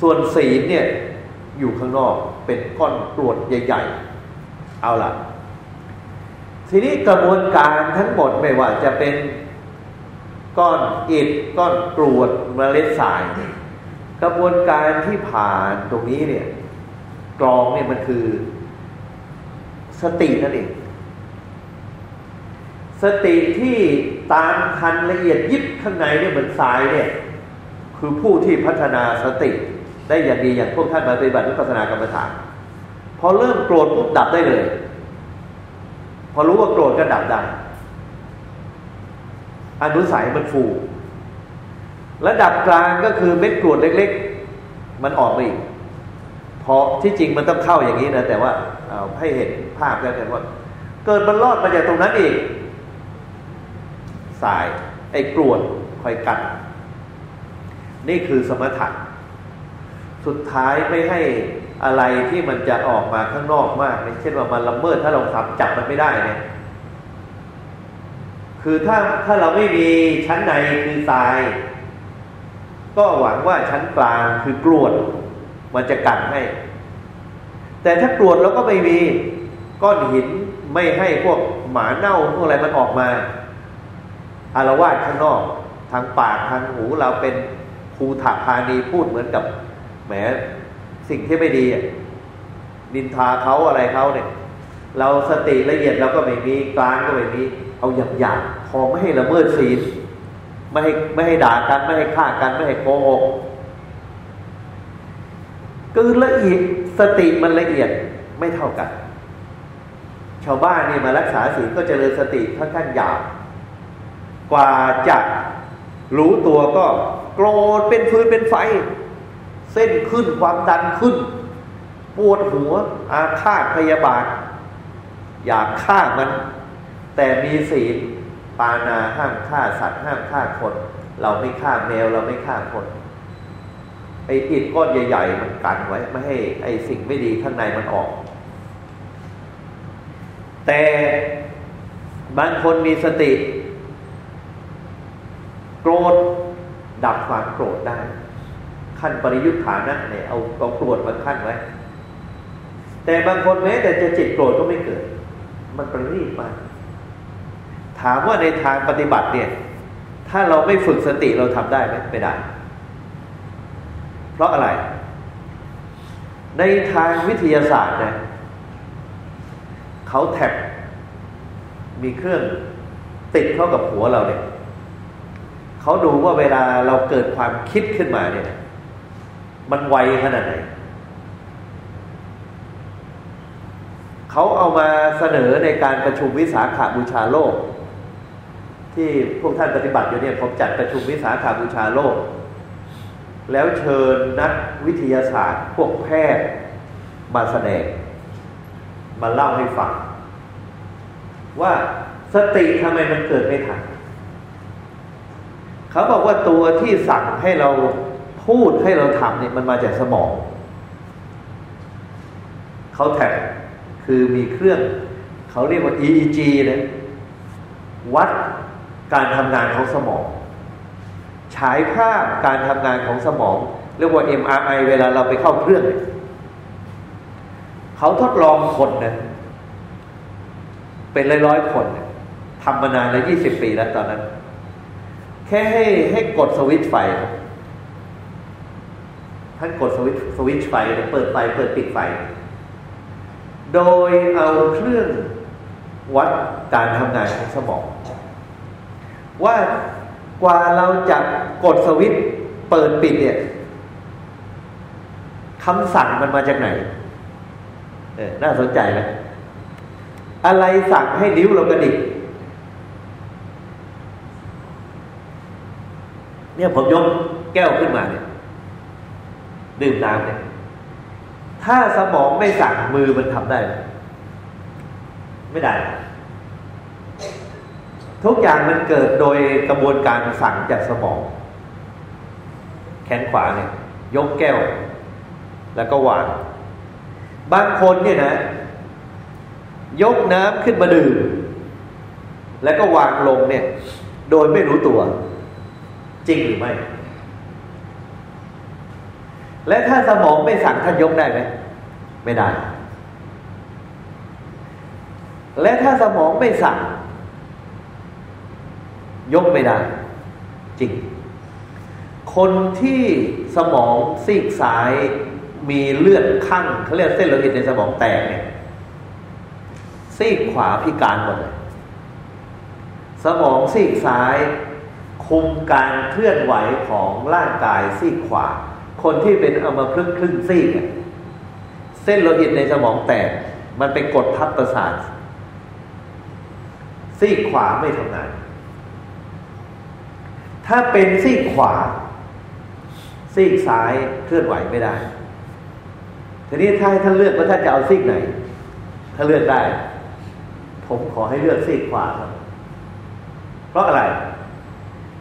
ส่วนศีลเนี่ยอยู่ข้างนอกเป็นก้อนกรวดใหญ่ ๆ เอาล่ะ ทีนี้กระบวนการทั้งหมดไม่ว่าจะเป็นก้อนอิฐก้อนกรวดเมล็ดทราย กระบวนการที่ผ่านตรงนี้เนี่ยกรองเนี่ยมันคือสตินั่นเองสติที่ตามทันละเอียดยิบข้างในเนี่ยเหมือนทรายเนี่ย คือผู้ที่พัฒนาสติ ได้อย่างดีอย่างพวกท่านมาปฏิบัติวิปัสสนากรรมฐานพอเริ่มโกรธปุ๊บดับได้เลย พอรู้ว่าโกรธก็ดับได้อนุสัยมันฟู ระดับกลางก็คือเม็ดกรวดเล็ก ๆ มันออกมาอีกพอที่จริงมันต้องเข้าอย่างนี้นะแต่ว่าเอาให้เห็นภาพแล้วกันว่า เกิดมันรอดมาจากตรงนั้นอีก สายไอ้กรวดคอยกัดนี่คือสมถะสุดท้ายไม่ให้ อะไรที่มันจะออกมาข้างนอกมากเช่นว่ามันละเมิดถ้าเราทำจับมันไม่ได้เนี่ยคือถ้าถ้าเราไม่มีชั้นในคือทราย ก็หวังว่าชั้นกลางคือกรวด มันจะกันให้ แต่ถ้ากรวดเราก็ไม่มีก้อนหินไม่ให้พวกหมาเน่าพวกอะไรมันออกมาอารวาสข้างนอก ทางปากทางหูเราเป็นภูถาพานีพูดเหมือนกับแหม สิ่งที่ไม่ดีนินทาเขาอะไรเขาเนี่ย เราสติละเอียดเราก็ไม่มีกลางก็ไม่มีเอาหยาบหยาบพอไม่ให้ละเมิดศีลไม่ให้ไม่ให้ด่ากันไม่ให้ฆ่ากันไม่ให้โกหกคือละเอียดสติมันละเอียดไม่เท่ากัน ชาวบ้านนี่มารักษาศีลก็เจริญสติค่อนข้างหยาบกว่าจะรู้ตัวก็โกรธเป็นฟืนเป็นไฟ เส้นขึ้นความดันขึ้น ปวดหัว อาฆาตพยาบาท อยากฆ่ามัน แต่มีศีลปานาห้ามฆ่าสัตว์ห้ามฆ่าคน เราไม่ฆ่าแมวเราไม่ฆ่าคนไอ้อิฐก้อนใหญ่ ๆ มันกันไว้ ไม่ให้ ไอ้สิ่งไม่ดีข้างในมันออก แต่บางคนมีสติ โกรธดับความโกรธได้ ขั้นปริยุทธานะเนี่ยเอาเอาโกรธมาขั้นไว้ แต่บางคนแม้ แต่จะจิตโกรธก็ไม่เกิด มันประณีตมากถามว่าในทางปฏิบัติเนี่ย ถ้าเราไม่ฝึกสติเราทำได้ไหมไม่ได้ เพราะอะไร ในทางวิทยาศาสตร์เนี่ยเขาแท็บมีเครื่องติดเข้ากับหัวเราเนี่ยเขาดูว่าเวลาเราเกิดความคิดขึ้นมาเนี่ย มันไวขนาดไหนเขาเอามาเสนอในการประชุมวิสาขาบูชาโลก ที่พวกท่านปฏิบัติอยู่เนี่ยผมจัดประชุมวิสาขาบูชาโลก แล้วเชิญนักวิทยาศาสตร์ พวกแพทย์มาแสดง มาเล่าให้ฟัง ว่าสติทำไมมันเกิดไม่ทันเขาบอกว่าตัวที่สั่งให้เรา พูดให้เราทำเนี่ยมันมาจากสมองเขาแท็กคือมีเครื่องเขาเรียกว่า EEG นะวัดการทำงานของสมอง ฉายภาพการทำงานของสมอง เรียกว่า MRI เวลาเราไปเข้าเครื่องเขาทดลองคนนะเป็นร้อยๆคนทำมานานแล้วยี่สิบปีแล้วตอนนั้น แค่ให้ให้กดสวิตช์ไฟ ท่านกดสวิตช์สวิตช์ไฟเปิดไฟเปิดปิดไฟ โดยเอาเครื่องวัดการทำงานของสมอง ว่ากว่าเราจะกดสวิตช์เปิดปิดเนี่ยคำสั่งมันมาจากไหน เออน่าสนใจนะอะไรสั่งให้นิ้วเรากระดิกเนี่ยผมยกแก้วขึ้นมาเนี่ย ดื่มน้ำเนี่ย ถ้าสมองไม่สั่งมือมันทำได้ไหมไม่ได้ ทุกอย่างมันเกิดโดยกระบวนการสั่งจากสมอง แขนขวาเนี่ย ยกแก้ว แล้วก็วาง บางคนเนี่ยนะ ยกน้ำขึ้นมาดื่ม แล้วก็วางลงเนี่ย โดยไม่รู้ตัว จริงหรือไม่ และถ้าสมองไม่สั่งท่านยกได้ไหมไม่ได้ และถ้าสมองไม่สั่ง ยกไม่ได้ จริง คนที่สมองซีกซ้ายมีเลือดข้างเขาเรียกเส้นโลหิตในสมองแตกเนี่ยซีกขวาพิการหมดเลย สมองซีกซ้าย คุมการเคลื่อนไหวของร่างกายซีกขวา คนที่เป็นอัมพฤกครึ่งซีกเส้นโลหิตในสมองแตก มันไปกดทับประสาทซีกขวาไม่ทำงาน ถ้าเป็นซีกขวา ซีกซ้ายเคลื่อนไหวไม่ได้ ทีนี้ถ้าให้ท่านเลือกว่าท่านจะเอาซีกไหน ถ้าเลือกได้ ผมขอให้เลือกซีกขวาครับ เพราะอะไร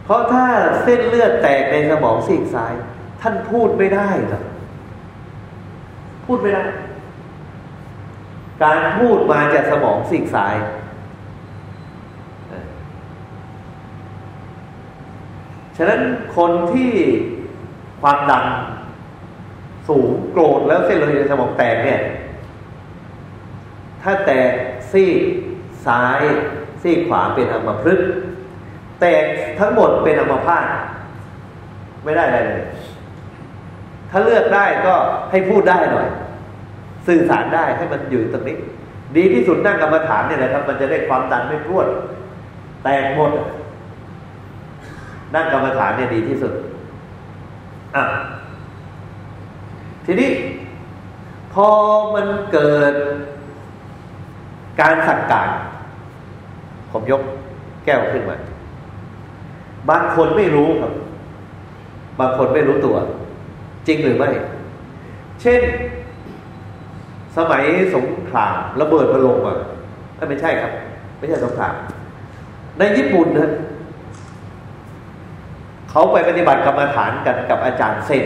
เพราะถ้าเส้นเลือดแตกในสมองซีกซ้าย ท่านพูดไม่ได้ครับพูดไม่ได้ การพูดมาจากสมองซีกซ้ายฉะนั้นคนที่ความดันสูงโกรธแล้วเส้นโลหิตในสมองแตกเนี่ย ถ้าแตกซีกซ้ายซีกขวาเป็นอัมพฤกษ์แตกทั้งหมดเป็นอัมพาตไม่ได้อะไรเลย ถ้าเลือกได้ก็ให้พูดได้หน่อย สื่อสารได้ให้มันอยู่ตรงนี้ ดีที่สุดนั่งกรรมฐานเนี่ยนะครับ มันจะได้ความดันไม่พรวด แตกหมด นั่งกรรมฐานเนี่ยดีที่สุดอะทีนี้ พอมันเกิดการสั่งการ ผมยกแก้วขึ้นมา บางคนไม่รู้ครับ บางคนไม่รู้ตัว จริงหรือไม่ เช่น สมัยสงครามระเบิดมาลงอะไม่ใช่ครับ ไม่ใช่สงคราม ในญี่ปุ่นนะเขาไปปฏิบัติกรรมฐานกันกับอาจารย์เซน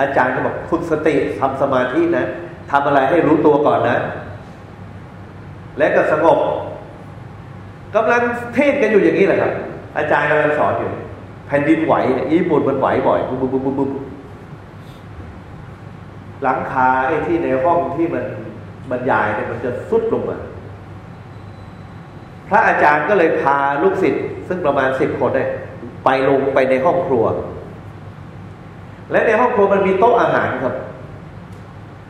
อาจารย์ก็บอกฝึกสติทำสมาธินะทำอะไรให้รู้ตัวก่อนนะ และก็สงบกำลังเทศกันอยู่อย่างนี้แหละครับ อาจารย์กำลังสอนอยู่ ผ่นดินไหวญี่ปุ่นมันไหวบ่อยปุ๊บปุ๊บปุ๊บปุ๊บหลังคาไอ้ที่ในห้องที่มันบรรยายเนี่ยมันจะสุดลงมาพระอาจารย์ก็เลยพาลูกศิษย์ซึ่งประมาณสิบคนเนี่ยไปลงไปในห้องครัว และในห้องครัวมันมีโต๊ะอาหารครับ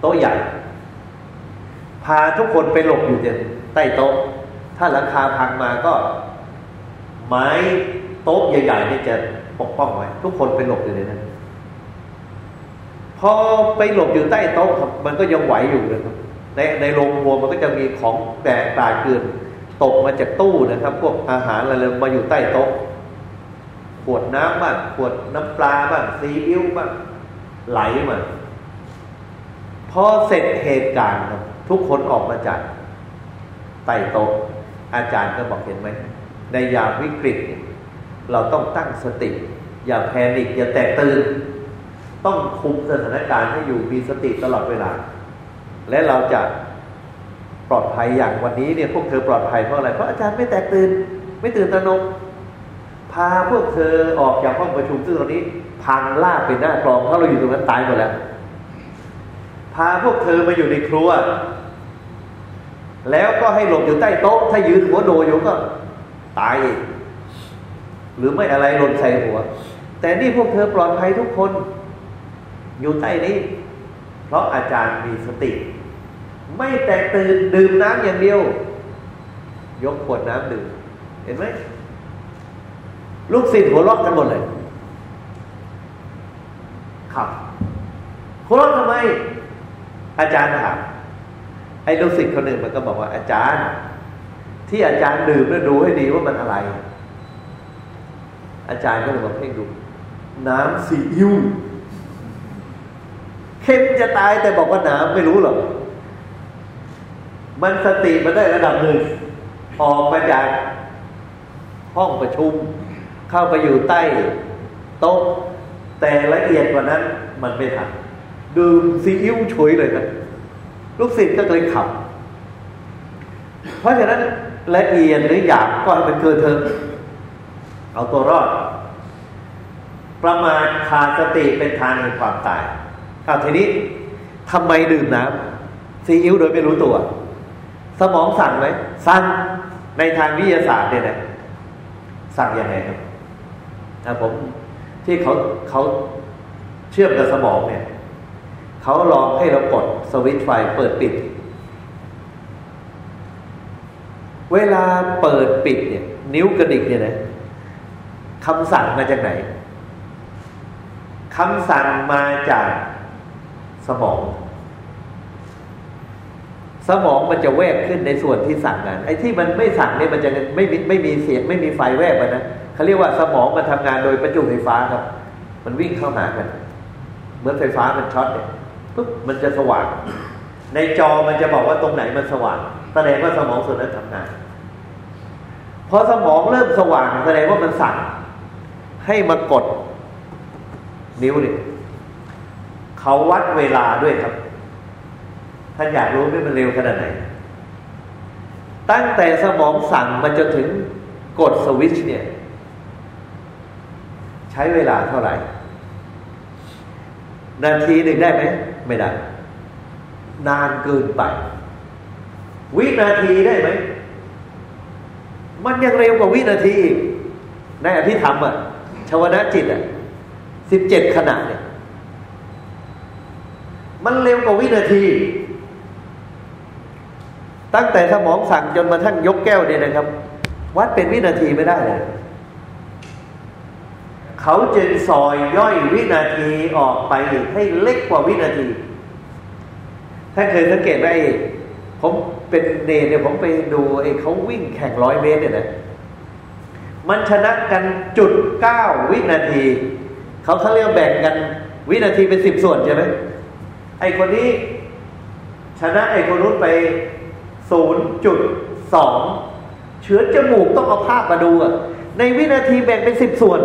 โต๊ะใหญ่ พาทุกคนไปหลบอยู่ใต้โต๊ะ ถ้าหลังคาพังมาก็ ไม้ โต๊ะใหญ่ๆนี่จะปกป้องไว้ ทุกคนไปหลบอยู่ในนั้นพอไปหลบอยู่ใต้โต๊ะครับมันก็ยังไหวอยู่เลยครับในในโรงครัวมันก็จะมีของแตกตายเกินตกมาจากตู้นะครับ พวกอาหารอะไรมาอยู่ใต้โต๊ะ ขวดน้ำบ้างขวดน้ำปลาบ้างซีอิ๊วบ้างไหลมาพอเสร็จเหตุการณ์ครับทุกคนออกมาจากใต้โต๊ะอาจารย์ก็บอกเห็นไหมในยามวิกฤตเเราต้องตั้งสติ อย่าแพนิคอย่าแตกตื่น ต้องคุมสถานการณ์ให้อยู่มีสติตลอดเวลา และเราจะปลอดภัยอย่างวันนี้เนี่ยพวกเธอปลอดภัยเพราะอะไรเพราะอาจารย์ไม่แตกตื่น ไม่ตื่นตระหนกพาพวกเธอออกจากห้องประชุมซึ่งตอนนี้พังลาบเป็นหน้ากลองเพราะเราอยู่ตรงนั้นตายหมดแล้วพาพวกเธอมาอยู่ในครัว แล้วก็ให้หลบอยู่ใต้โต๊ะ ถ้ายืนหัวโดอยู่ก็ตาย หรือไม่อะไรหล่นใส่หัว แต่นี่พวกเธอปลอดภัยทุกคน อยู่ใต้นี้ เพราะอาจารย์มีสติ ไม่แตกตื่นดื่มน้ำอย่างเดียว ยกขวดน้ำดื่ม เห็นไหมลูกศิษย์หัวเราะกันหมดเลยครับหัวเราะทำไม อาจารย์ถามไอ้ลูกศิษย์คนหนึ่งมันก็บอกว่าอาจารย์ ที่อาจารย์ดื่มแล้วดูให้ดีว่ามันอะไร อาจารย์ก็เลยบอกให้ดู น้ำซีอิ๊วเข้มจะตายแต่บอกว่าน้ำไม่รู้หรอกมันสติมันได้ระดับหนึ่งออกมาจากห้องประชุม เข้าไปอยู่ใต้โต๊ะแต่ละเอียดกว่านั้นมันไม่ทันดื่มซีอิ๊วช่วยเลยนะลูกศิษย์ก็เลยขับ เพราะฉะนั้นละเอียดหรือหยาบก็ให้มันเกินเธอเอาตัวรอด ประมาณขาดสติเป็นทางแห่งความตายเอาทีนี้ทำไมดื่มน้ำซีอิ๊วโดยไม่รู้ตัว สมองสั่งไหมสั่งในทางวิทยาศาสตร์เนี่ยนะสั่งยังไงครับนะผมที่เขาเขาเชื่อมกับสมองเนี่ยเขาลองให้เรากดสวิตช์ไฟเปิดปิด เวลาเปิดปิดเนี่ย นิ้วกระดิกเนี่ยนะคำสั่งมาจากไหน คำสั่งมาจากสมอง สมองมันจะแวบขึ้นในส่วนที่สั่งงานไอ้ที่มันไม่สั่งเนี่ยมันจะไม่มีไม่มีเสียงไม่มีไฟแวบนะเขาเรียกว่าสมองมันทำงานโดยประจุไฟฟ้าครับ มันวิ่งเข้าหากัน เหมือนไฟฟ้ามันช็อตเนี่ยปุ๊บมันจะสว่าง ในจอมันจะบอกว่าตรงไหนมันสว่างแสดงว่าสมองส่วนนั้นทำงานพอสมองเริ่มสว่างแสดงว่ามันสั่งให้มากด นิ้วเนี่ยเขาวัดเวลาด้วยครับ ท่านอยากรู้ไหมมันเร็วขนาดไหน ตั้งแต่สมองสั่งมันจะถึงกดสวิตช์เนี่ย ใช้เวลาเท่าไหร่ นาทีหนึ่งได้ไหมไม่ได้ นานเกินไป วินาทีได้ไหม มันยังเร็วกว่าวินาทีอีกในอภิธรรมอะชวนาจิตอะ สิบเจ็ดขณะเนี่ย มันเร็วกว่าวินาที ตั้งแต่สมองสั่งจนมาทั้งยกแก้วเนี่ยนะครับ วัดเป็นวินาทีไม่ได้เลยเขาจึงซอยย่อยวินาทีออกไปอีกให้เล็กกว่าวินาทีท่าเคยสังเกตไหมผมเป็นเนเนี่ยผมไปดูไอ้เขาวิ่งแข่งร้อยเมตรเนี่ยนะมันชนะกันจุดเก้าวินาที เขาเขาเรียกแบ่งกัน วินาทีเป็นสิบส่วนใช่ไหมไอคนนี้ ชนะไอคนนู้นไปศูนย์จุดสองเชื้อจมูกต้องเอาภาพมาดูอะในวินาทีแบ่งเป็นสิบส่วน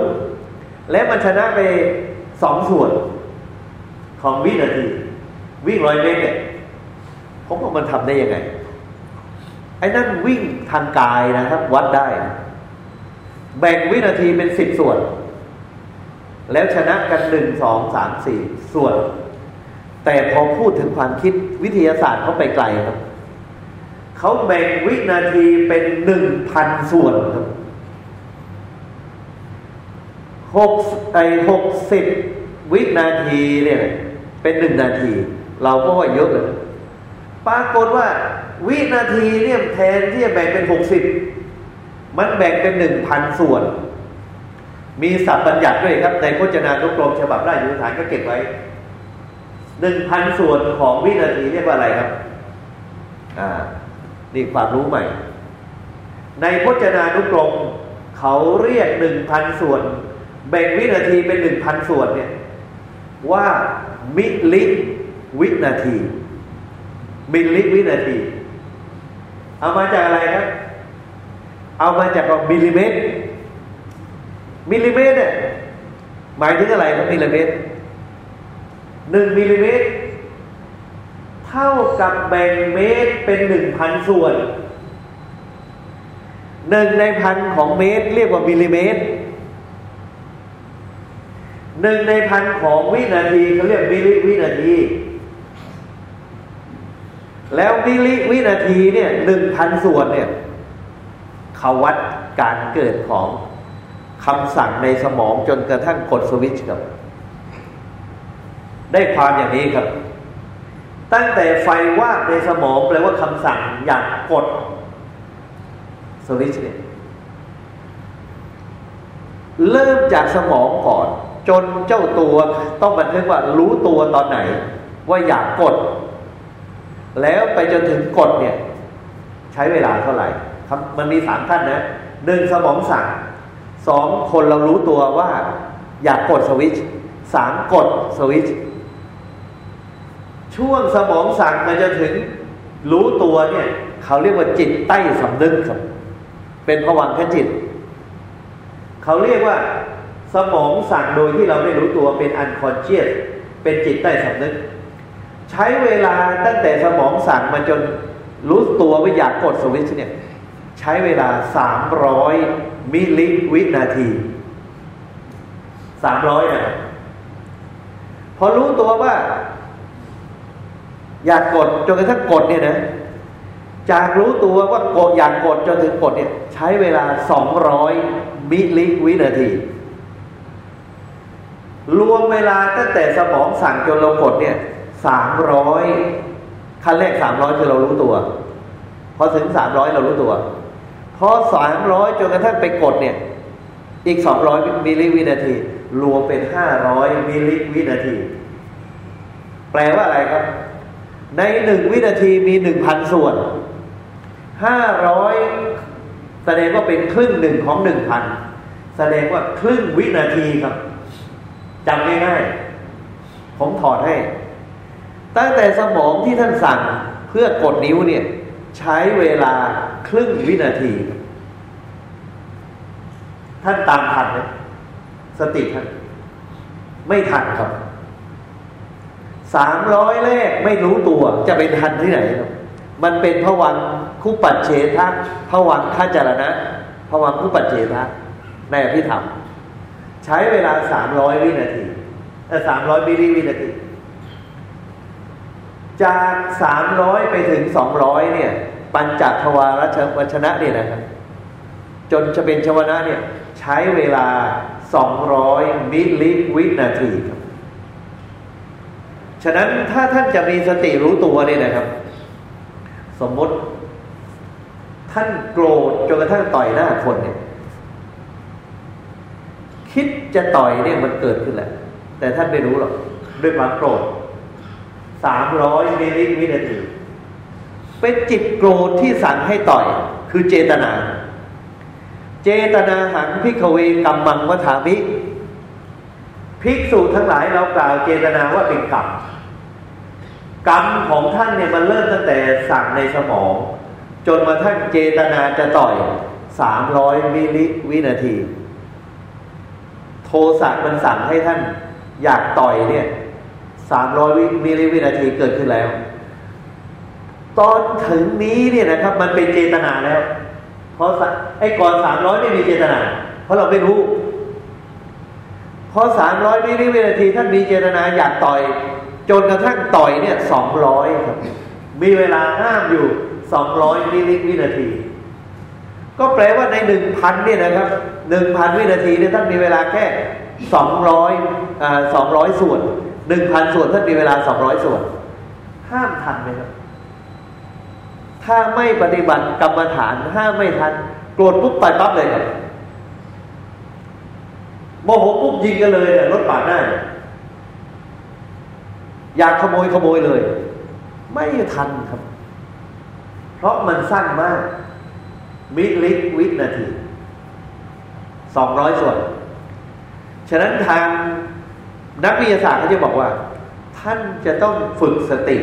และมันชนะไปสองส่วน ของวินาที วิ่งร้อยเมตรเนี่ยผมว่ามันทำได้ยังไง ไอ้นั่นวิ่งทางกายนะครับ วัดได้ แบ่งวินาทีเป็นสิบส่วน แล้วชนะกันหนึ่งสองสามสี่ส่วน แต่พอพูดถึงความคิดวิทยาศาสตร์เขาไปไกลครับเขาแบ่งวินาทีเป็นหนึ่งพันส่วนครับหกไอหกสิบวินาทีเนี่ยเป็นหนึ่งนาที เราก็ว่าเยอะเลยปรากฏว่าวินาทีเนี่ยแทนที่จะแบ่งเป็นหกสิบมันแบ่งเป็นหนึ่งพันส่วน มีสับบัญญัติด้วยครับ ในพจนานุกรมฉบับราชยุทธานก็เก็บไว้หนึ่งพันส่วนของวินาทีเรียกว่าอะไรครับ อ่า นี่ความรู้ใหม่ ในพจนานุกรมเขาเรียกหนึ่งพันส่วน แบ่งวินาทีเป็นหนึ่งพันส่วนเนี่ย ว่ามิลลิวินาที มิลลิวินาที เอามาจากอะไรครับ เอามาจากมิลลิเมตร มิลลิเมตรเนี่ยหมายถึงอะไรครับมิลลิเมตรหนึ่งมิลลิเมตร เท่ากับแบ่งเมตรเป็นหนึ่งพันส่วนหนึ่งในพันของเมตร เรียกว่ามิลลิเมตรหนึ่งในพันของวินาทีเขาเรียกมิลลิวินาที แล้วมิลลิวินาทีเนี่ยหนึ่งพันส่วนเนี่ยเขาวัดการเกิดของ คำสั่งในสมองจนกระทั่งกดสวิตช์ครับ ได้ความอย่างนี้ครับ ตั้งแต่ไฟวาบในสมองแปลว่าคำสั่งอยากกดสวิตช์เนี่ยเริ่มจากสมองก่อน จนเจ้าตัวต้องบันทึกว่ารู้ตัวตอนไหน ว่าอยากกด แล้วไปจนถึงกดเนี่ย ใช้เวลาเท่าไหร่ครับมันมีสามขั้นนะหนึ่งสมองสั่ง สองคนเรารู้ตัวว่า อยากกดสวิตช์สามกดสวิตช์ช่วงสมองสั่งมาจนถึงรู้ตัวเนี่ย เขาเรียกว่าจิตใต้สำนึกครับ เป็นภวังคจิต เขาเรียกว่า สมองสั่งโดยที่เราไม่รู้ตัวเป็น unconscious เป็นจิตใต้สำนึก ใช้เวลาตั้งแต่สมองสั่งมาจนรู้ตัวว่าอยากกดสวิตช์เนี่ย ใช้เวลาสามร้อย มิลลิวินาทีสามร้อยนะพอรู้ตัวว่า อยากกดจนกระทั่งกดเนี่ยนะ จากรู้ตัวว่ากดอยากกดจนถึงกดเนี่ย ใช้เวลาสองร้อยมิลลิวินาที รวมเวลาตั้งแต่สมองสั่งจนเรากดเนี่ยสามร้อยขั้นแรกสามร้อยคือเรารู้ตัว พอถึงสามร้อยเรารู้ตัว พอสามร้อยจนกระทั่งไปกดเนี่ย อีกสองร้อยมิลลิวินาที รวมเป็นห้าร้อยมิลลิวินาที แปลว่าอะไรครับ ในหนึ่งวินาทีมีหนึ่งพันส่วนห้าร้อยแสดงว่าเป็นครึ่งหนึ่งของหนึ่งพันแสดงว่าครึ่งวินาทีครับจำง่ายๆผมถอดให้ ตั้งแต่สมองที่ท่านสั่งเพื่อกดนิ้วเนี่ย ใช้เวลา ครึ่งวินาที ท่านตามทันไหมสติท่านไม่ทันครับสามร้อยแรกไม่รู้ตัว จะไปทันที่ไหนครับมันเป็นพวังคุปัจเฉทะพวังข้าจารณะพวังคุปัจเฉทะในอภิธรรม ใช้เวลาสามร้อยวินาทีสามร้อยมิลลิวินาที จากสามร้อยไปถึงสองร้อยเนี่ย ปัญจทวารวัชนะเนี่ยนะครับ จนจะเป็นชวนะเนี่ยใช้เวลาสองร้อยมิลลิวินาทีครับฉะนั้นถ้าท่านจะมีสติรู้ตัวเนี่ยนะครับ สมมติ ท่านโกรธจนกระทั่งต่อยหน้าคนเนี่ย คิดจะต่อยเนี่ยมันเกิดขึ้นแหละ แต่ท่านไม่รู้หรอกด้วยความโกรธสามร้อยมิลลิวินาที เป็นจิตโกรธที่สั่งให้ต่อย คือเจตนา เจตนาหังพิกเวกัมมังวถามิภิกษุทั้งหลายเรากล่าวเจตนาว่าเป็นกรรมกรรมของท่านเนี่ยมันเริ่มตั้งแต่สั่งในสมอง จนมาท่านเจตนาจะต่อยสามร้อยมิลลิวินาที โทสะมันสั่งให้ท่านอยากต่อยเนี่ยสามร้อยมิลลิวินาทีเกิดขึ้นแล้ว ตอนถึงนี้เนี่ยนะครับ มันเป็นเจตนาแล้ว เพราะไอ้ก่อนสามร้อยไม่มีเจตนา เพราะเราไม่รู้พอสามร้อยมิลลิวินาทีท่านมีเจตนาอยากต่อย จนกระทั่งต่อยเนี่ยสองร้อยครับ มีเวลาห้ามอยู่สองร้อยมิลลิวินาที ก็แปลว่าในหนึ่งพันเนี่ยนะครับหนึ่งพันวินาทีเนี่ยท่านมีเวลาแค่สองร้อยอ่าสองร้อยส่วนหนึ่งพันส่วนท่านมีเวลาสองร้อยส่วน ห้ามทันไหมครับ ถ้าไม่ปฏิบัติกรรมฐานห้ามไม่ทัน โกรธปุ๊บไปปั๊บเลยครับโมโหปุ๊บยิงกันเลยเนี่ยรถปาดหน้าอยากขโมยขโมยเลย ไม่ทันครับ เพราะมันสั้นมาก มิลลิวินาทีสองร้อยส่วน ฉะนั้นทางนักวิทยาศาสตร์เขาจะบอกว่า ท่านจะต้องฝึกสติ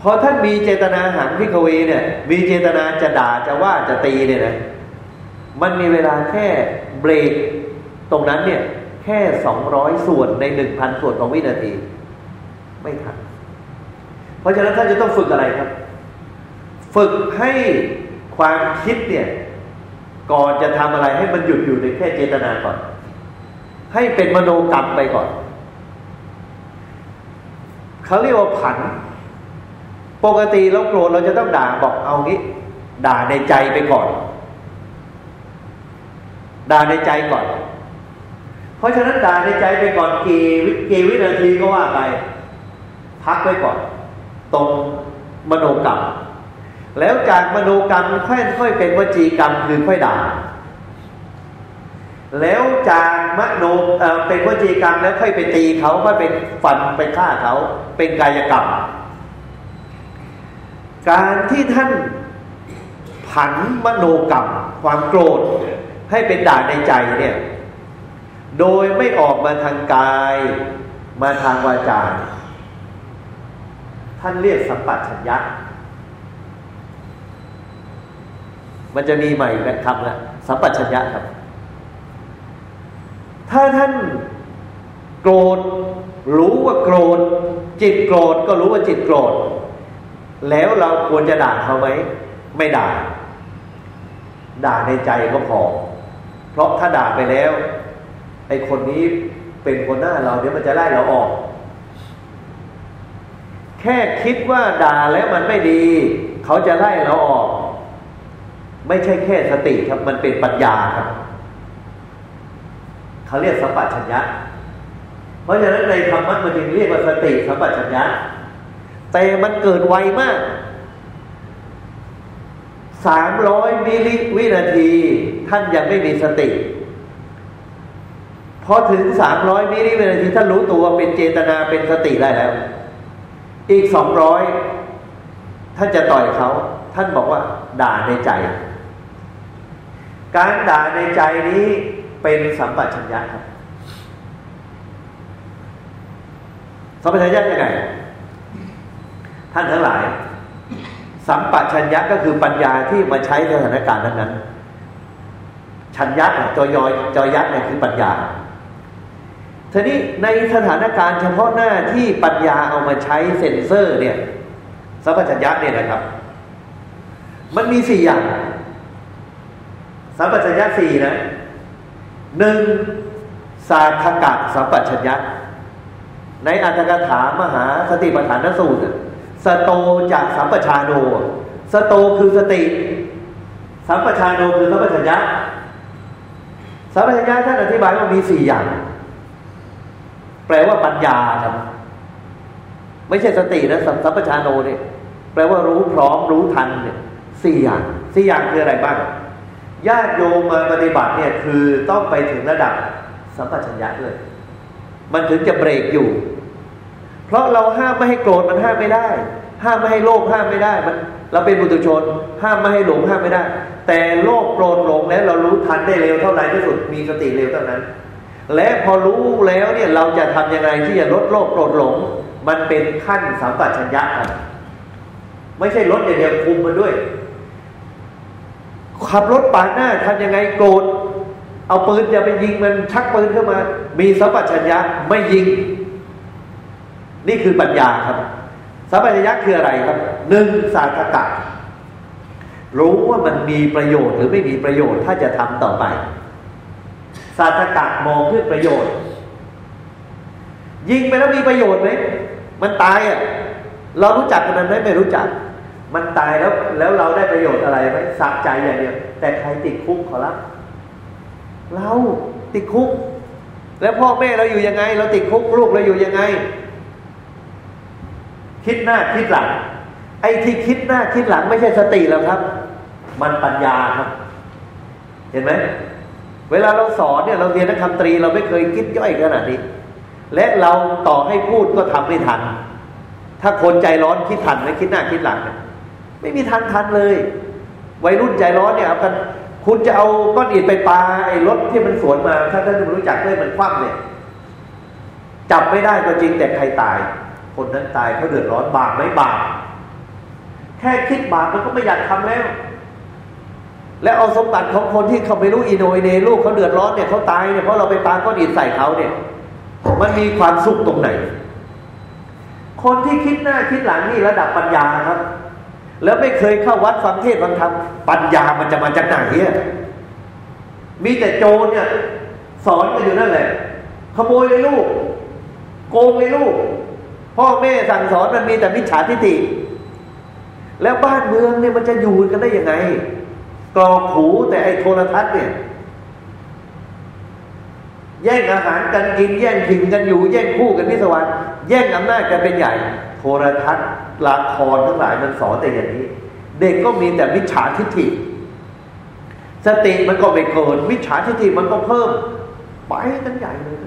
พอท่านมีเจตนาหัง ภิกขเวเนี่ย มีเจตนาจะด่าจะว่าจะตีเนี่ยนะมันมีเวลาแค่เบรกตรงนั้นเนี่ยแค่สองร้อยส่วนในหนึ่งพันส่วนของวินาที ไม่ทันเพราะฉะนั้นท่านจะต้องฝึกอะไรครับ ฝึกให้ความคิดเนี่ย ก่อนจะทำอะไรให้มันหยุดอยู่ในแค่เจตนาก่อน ให้เป็นมโนกรรมไปก่อนเขาเรียกว่าผัน ปกติเราโกรธเราจะต้องด่าบอกเอางี้ด่าในใจไปก่อน ด่าในใจก่อน เพราะฉะนั้นด่าในใจไปก่อนกี่กี่วินาทีก็ว่าไป พักไว้ก่อน ตรงมโนกรรม แล้วจากมโนกรรมค่อยๆเป็นวจีกรรมคือค่อยด่า แล้วจากมโนเเป็นวจีกรรมแล้วค่อยไปตีเขาค่อยไปฟันไปฆ่าเขา เป็นกายกรรม การที่ท่านผันมโนกรรมความโกรธให้เป็นด่าในใจเนี่ย โดยไม่ออกมาทางกาย มาทางวาจา ท่านเรียกสัมปัชัญญะ มันจะมีใหม่แบบคำนะสัมปัชัญญะครับ ถ้าท่านโกรธรู้ว่าโกรธจิตโกรธก็รู้ว่าจิตโกรธ แล้วเราควรจะด่าเขาไหมไม่ด่า ด่าในใจก็พอ เพราะถ้าด่าไปแล้วไอ้คนนี้เป็นคนหน้าเราเดี๋ยวมันจะไล่เราออก แค่คิดว่าด่าแล้วมันไม่ดี เขาจะไล่เราออก ไม่ใช่แค่สติครับมันเป็นปัญญาครับเขาเรียกสัมปชัญญะเพราะฉะนั้นในธรรมะมันจึงเรียกว่าสติสัมปชัญญะ แต่มันเกิดไวมากสามร้อยมิลลิวินาที ท่านยังไม่มีสติ พอถึงสามร้อยมิลลิวินาทีท่านรู้ตัวเป็นเจตนาเป็นสติได้แล้ว อีกสองร้อยท่านจะต่อยเขา ท่านบอกว่า ด่าในใจ การด่าในใจนี้เป็นสัมปชัญญะครับสัมปชัญญะยังไง ท่านทั้งหลาย สัมปชัญญะก็คือปัญญาที่มาใช้ในสถานการณ์นั้นๆชัญญะจอยจอยักษ์เนี่ยคือปัญญาทีนี้ในสถานการณ์เฉพาะหน้าที่ปัญญาเอามาใช้เซ็นเซอร์เนี่ยสัพพัญญะเนี่ยนะครับ มันมีสี่อย่างสัมปชัญญะสี่นะหนึ่งสาธกะสัมปชัญญะในอัตถกถามหาสติปัฏฐานสูตร สโตจากสัมปชาโน สโตคือสติ สัมปชาโนคือสัมปชัญญะสัมปชัญญะท่านอธิบายว่ามีสี่อย่าง แปลว่าปัญญาครับ ไม่ใช่สตินะสัมปชานโนเนี่ยแปลว่ารู้พร้อมรู้ทันเนี่ยสี่อย่างสี่อย่างคืออะไรบ้างญาติโยมมาปฏิบัติเนี่ยคือต้องไปถึงระดับสัมปชัญญะเลยมันถึงจะเบรกอยู่ เพราะเราห้ามไม่ให้โกรธมันห้ามไม่ได้ ห้ามไม่ให้โลภห้ามไม่ได้มัน เราเป็นบุตุชน ห้ามไม่ให้หลงห้ามไม่ได้ แต่โลภโกรธหลงแล้วเรารู้ทันได้เร็วเท่าไหร่ที่สุดมีสติเร็วเท่านั้น และพอรู้แล้วเนี่ยเราจะทำยังไงที่จะลดโลภโกรธหลง มันเป็นขั้นสัมปชัญญะครับไม่ใช่ลดอย่างเดียวคุมมันด้วย ขับรถปาดหน้าทำยังไงโกรธเอาปืนจะไปยิงมันชักปืนขึ้นมา มีสัมปชัญญะไม่ยิง นี่คือปัญญาครับสัมปชัญญะคืออะไรครับหนึ่งสาธกะรู้ว่ามันมีประโยชน์หรือไม่มีประโยชน์ถ้าจะทำต่อไป สาธกะมองเพื่อประโยชน์ ยิงไปแล้วมีประโยชน์ไหมมันตายอะเรารู้จักมันไหมไม่รู้จัก มันตายแล้วแล้วเราได้ประโยชน์อะไรไหมสักใจอย่างเดียว แต่ใครติดคุกขอรับเราติดคุก แล้วพ่อแม่เราอยู่ยังไง เราติดคุกลูกเราอยู่ยังไง คิดหน้าคิดหลัง ไอ้ที่คิดหน้าคิดหลังไม่ใช่สติแล้วครับ มันปัญญาครับ เห็นไหมเวลาเราสอนเนี่ยเราเรียนนักธรรมตรี เราไม่เคยคิดย่อยขนาดนี้ และเราต่อให้พูดก็ทำไม่ทัน ถ้าคนใจร้อนคิดทันไม่คิดหน้าคิดหลัง ไม่มีทันทันเลย วัยรุ่นใจร้อนเนี่ยเอากันคุณจะเอาก้อนอิฐไปปาไอ้รถที่มันสวนมา ถ้าท่านรู้จักเลยมันคว่ำเนี่ย จับไม่ได้ก็จริงแต่ใครตาย คนนั้นตายเพราเดือดร้อนบาปไม่บาปแค่คิดบาปมันก็ไม่อยากทำแล้ว และเอาสมบัติของคนที่เขาไม่รู้อินโนยเนลูกเขาเดือดร้อนเนี่ยเขาตายเนี่ยเพราะเราไปตาก้อนอินใส่เขาเนี่ย มันมีความสุขตรงไหน คนที่คิดหน้าคิดหลังนี่ระดับปัญญาครับ แล้วไม่เคยเข้าวัดฟังเทศฟังธรรมปัญญามันจะมาจากไหนเนี่ยมีแต่โจรเนี่ย สอนกันอยู่นั่นแหละ ขโมยเลยลูก โกงเลยลูก พ่อแม่สั่งสอนมันมีแต่มิจฉาทิฏฐิแล้วบ้านเมืองเนี่ยมันจะอยู่กันได้ยังไงกรอกหูแต่ไอ้โทรทัศน์เนี่ย แย่งอาหารกันกิน แย่งถิ่นกันอยู่ แย่งคู่กันนิสวรรค์แย่งอำนาจกันเป็นใหญ่ โทรทัศน์ละครทั้งหลายมันสอนแต่อย่างนี้ เด็กก็มีแต่มิจฉาทิฏฐิสติมันก็ไม่เกิดมิจฉาทิฏฐิมันก็เพิ่มไปกันใหญ่เลย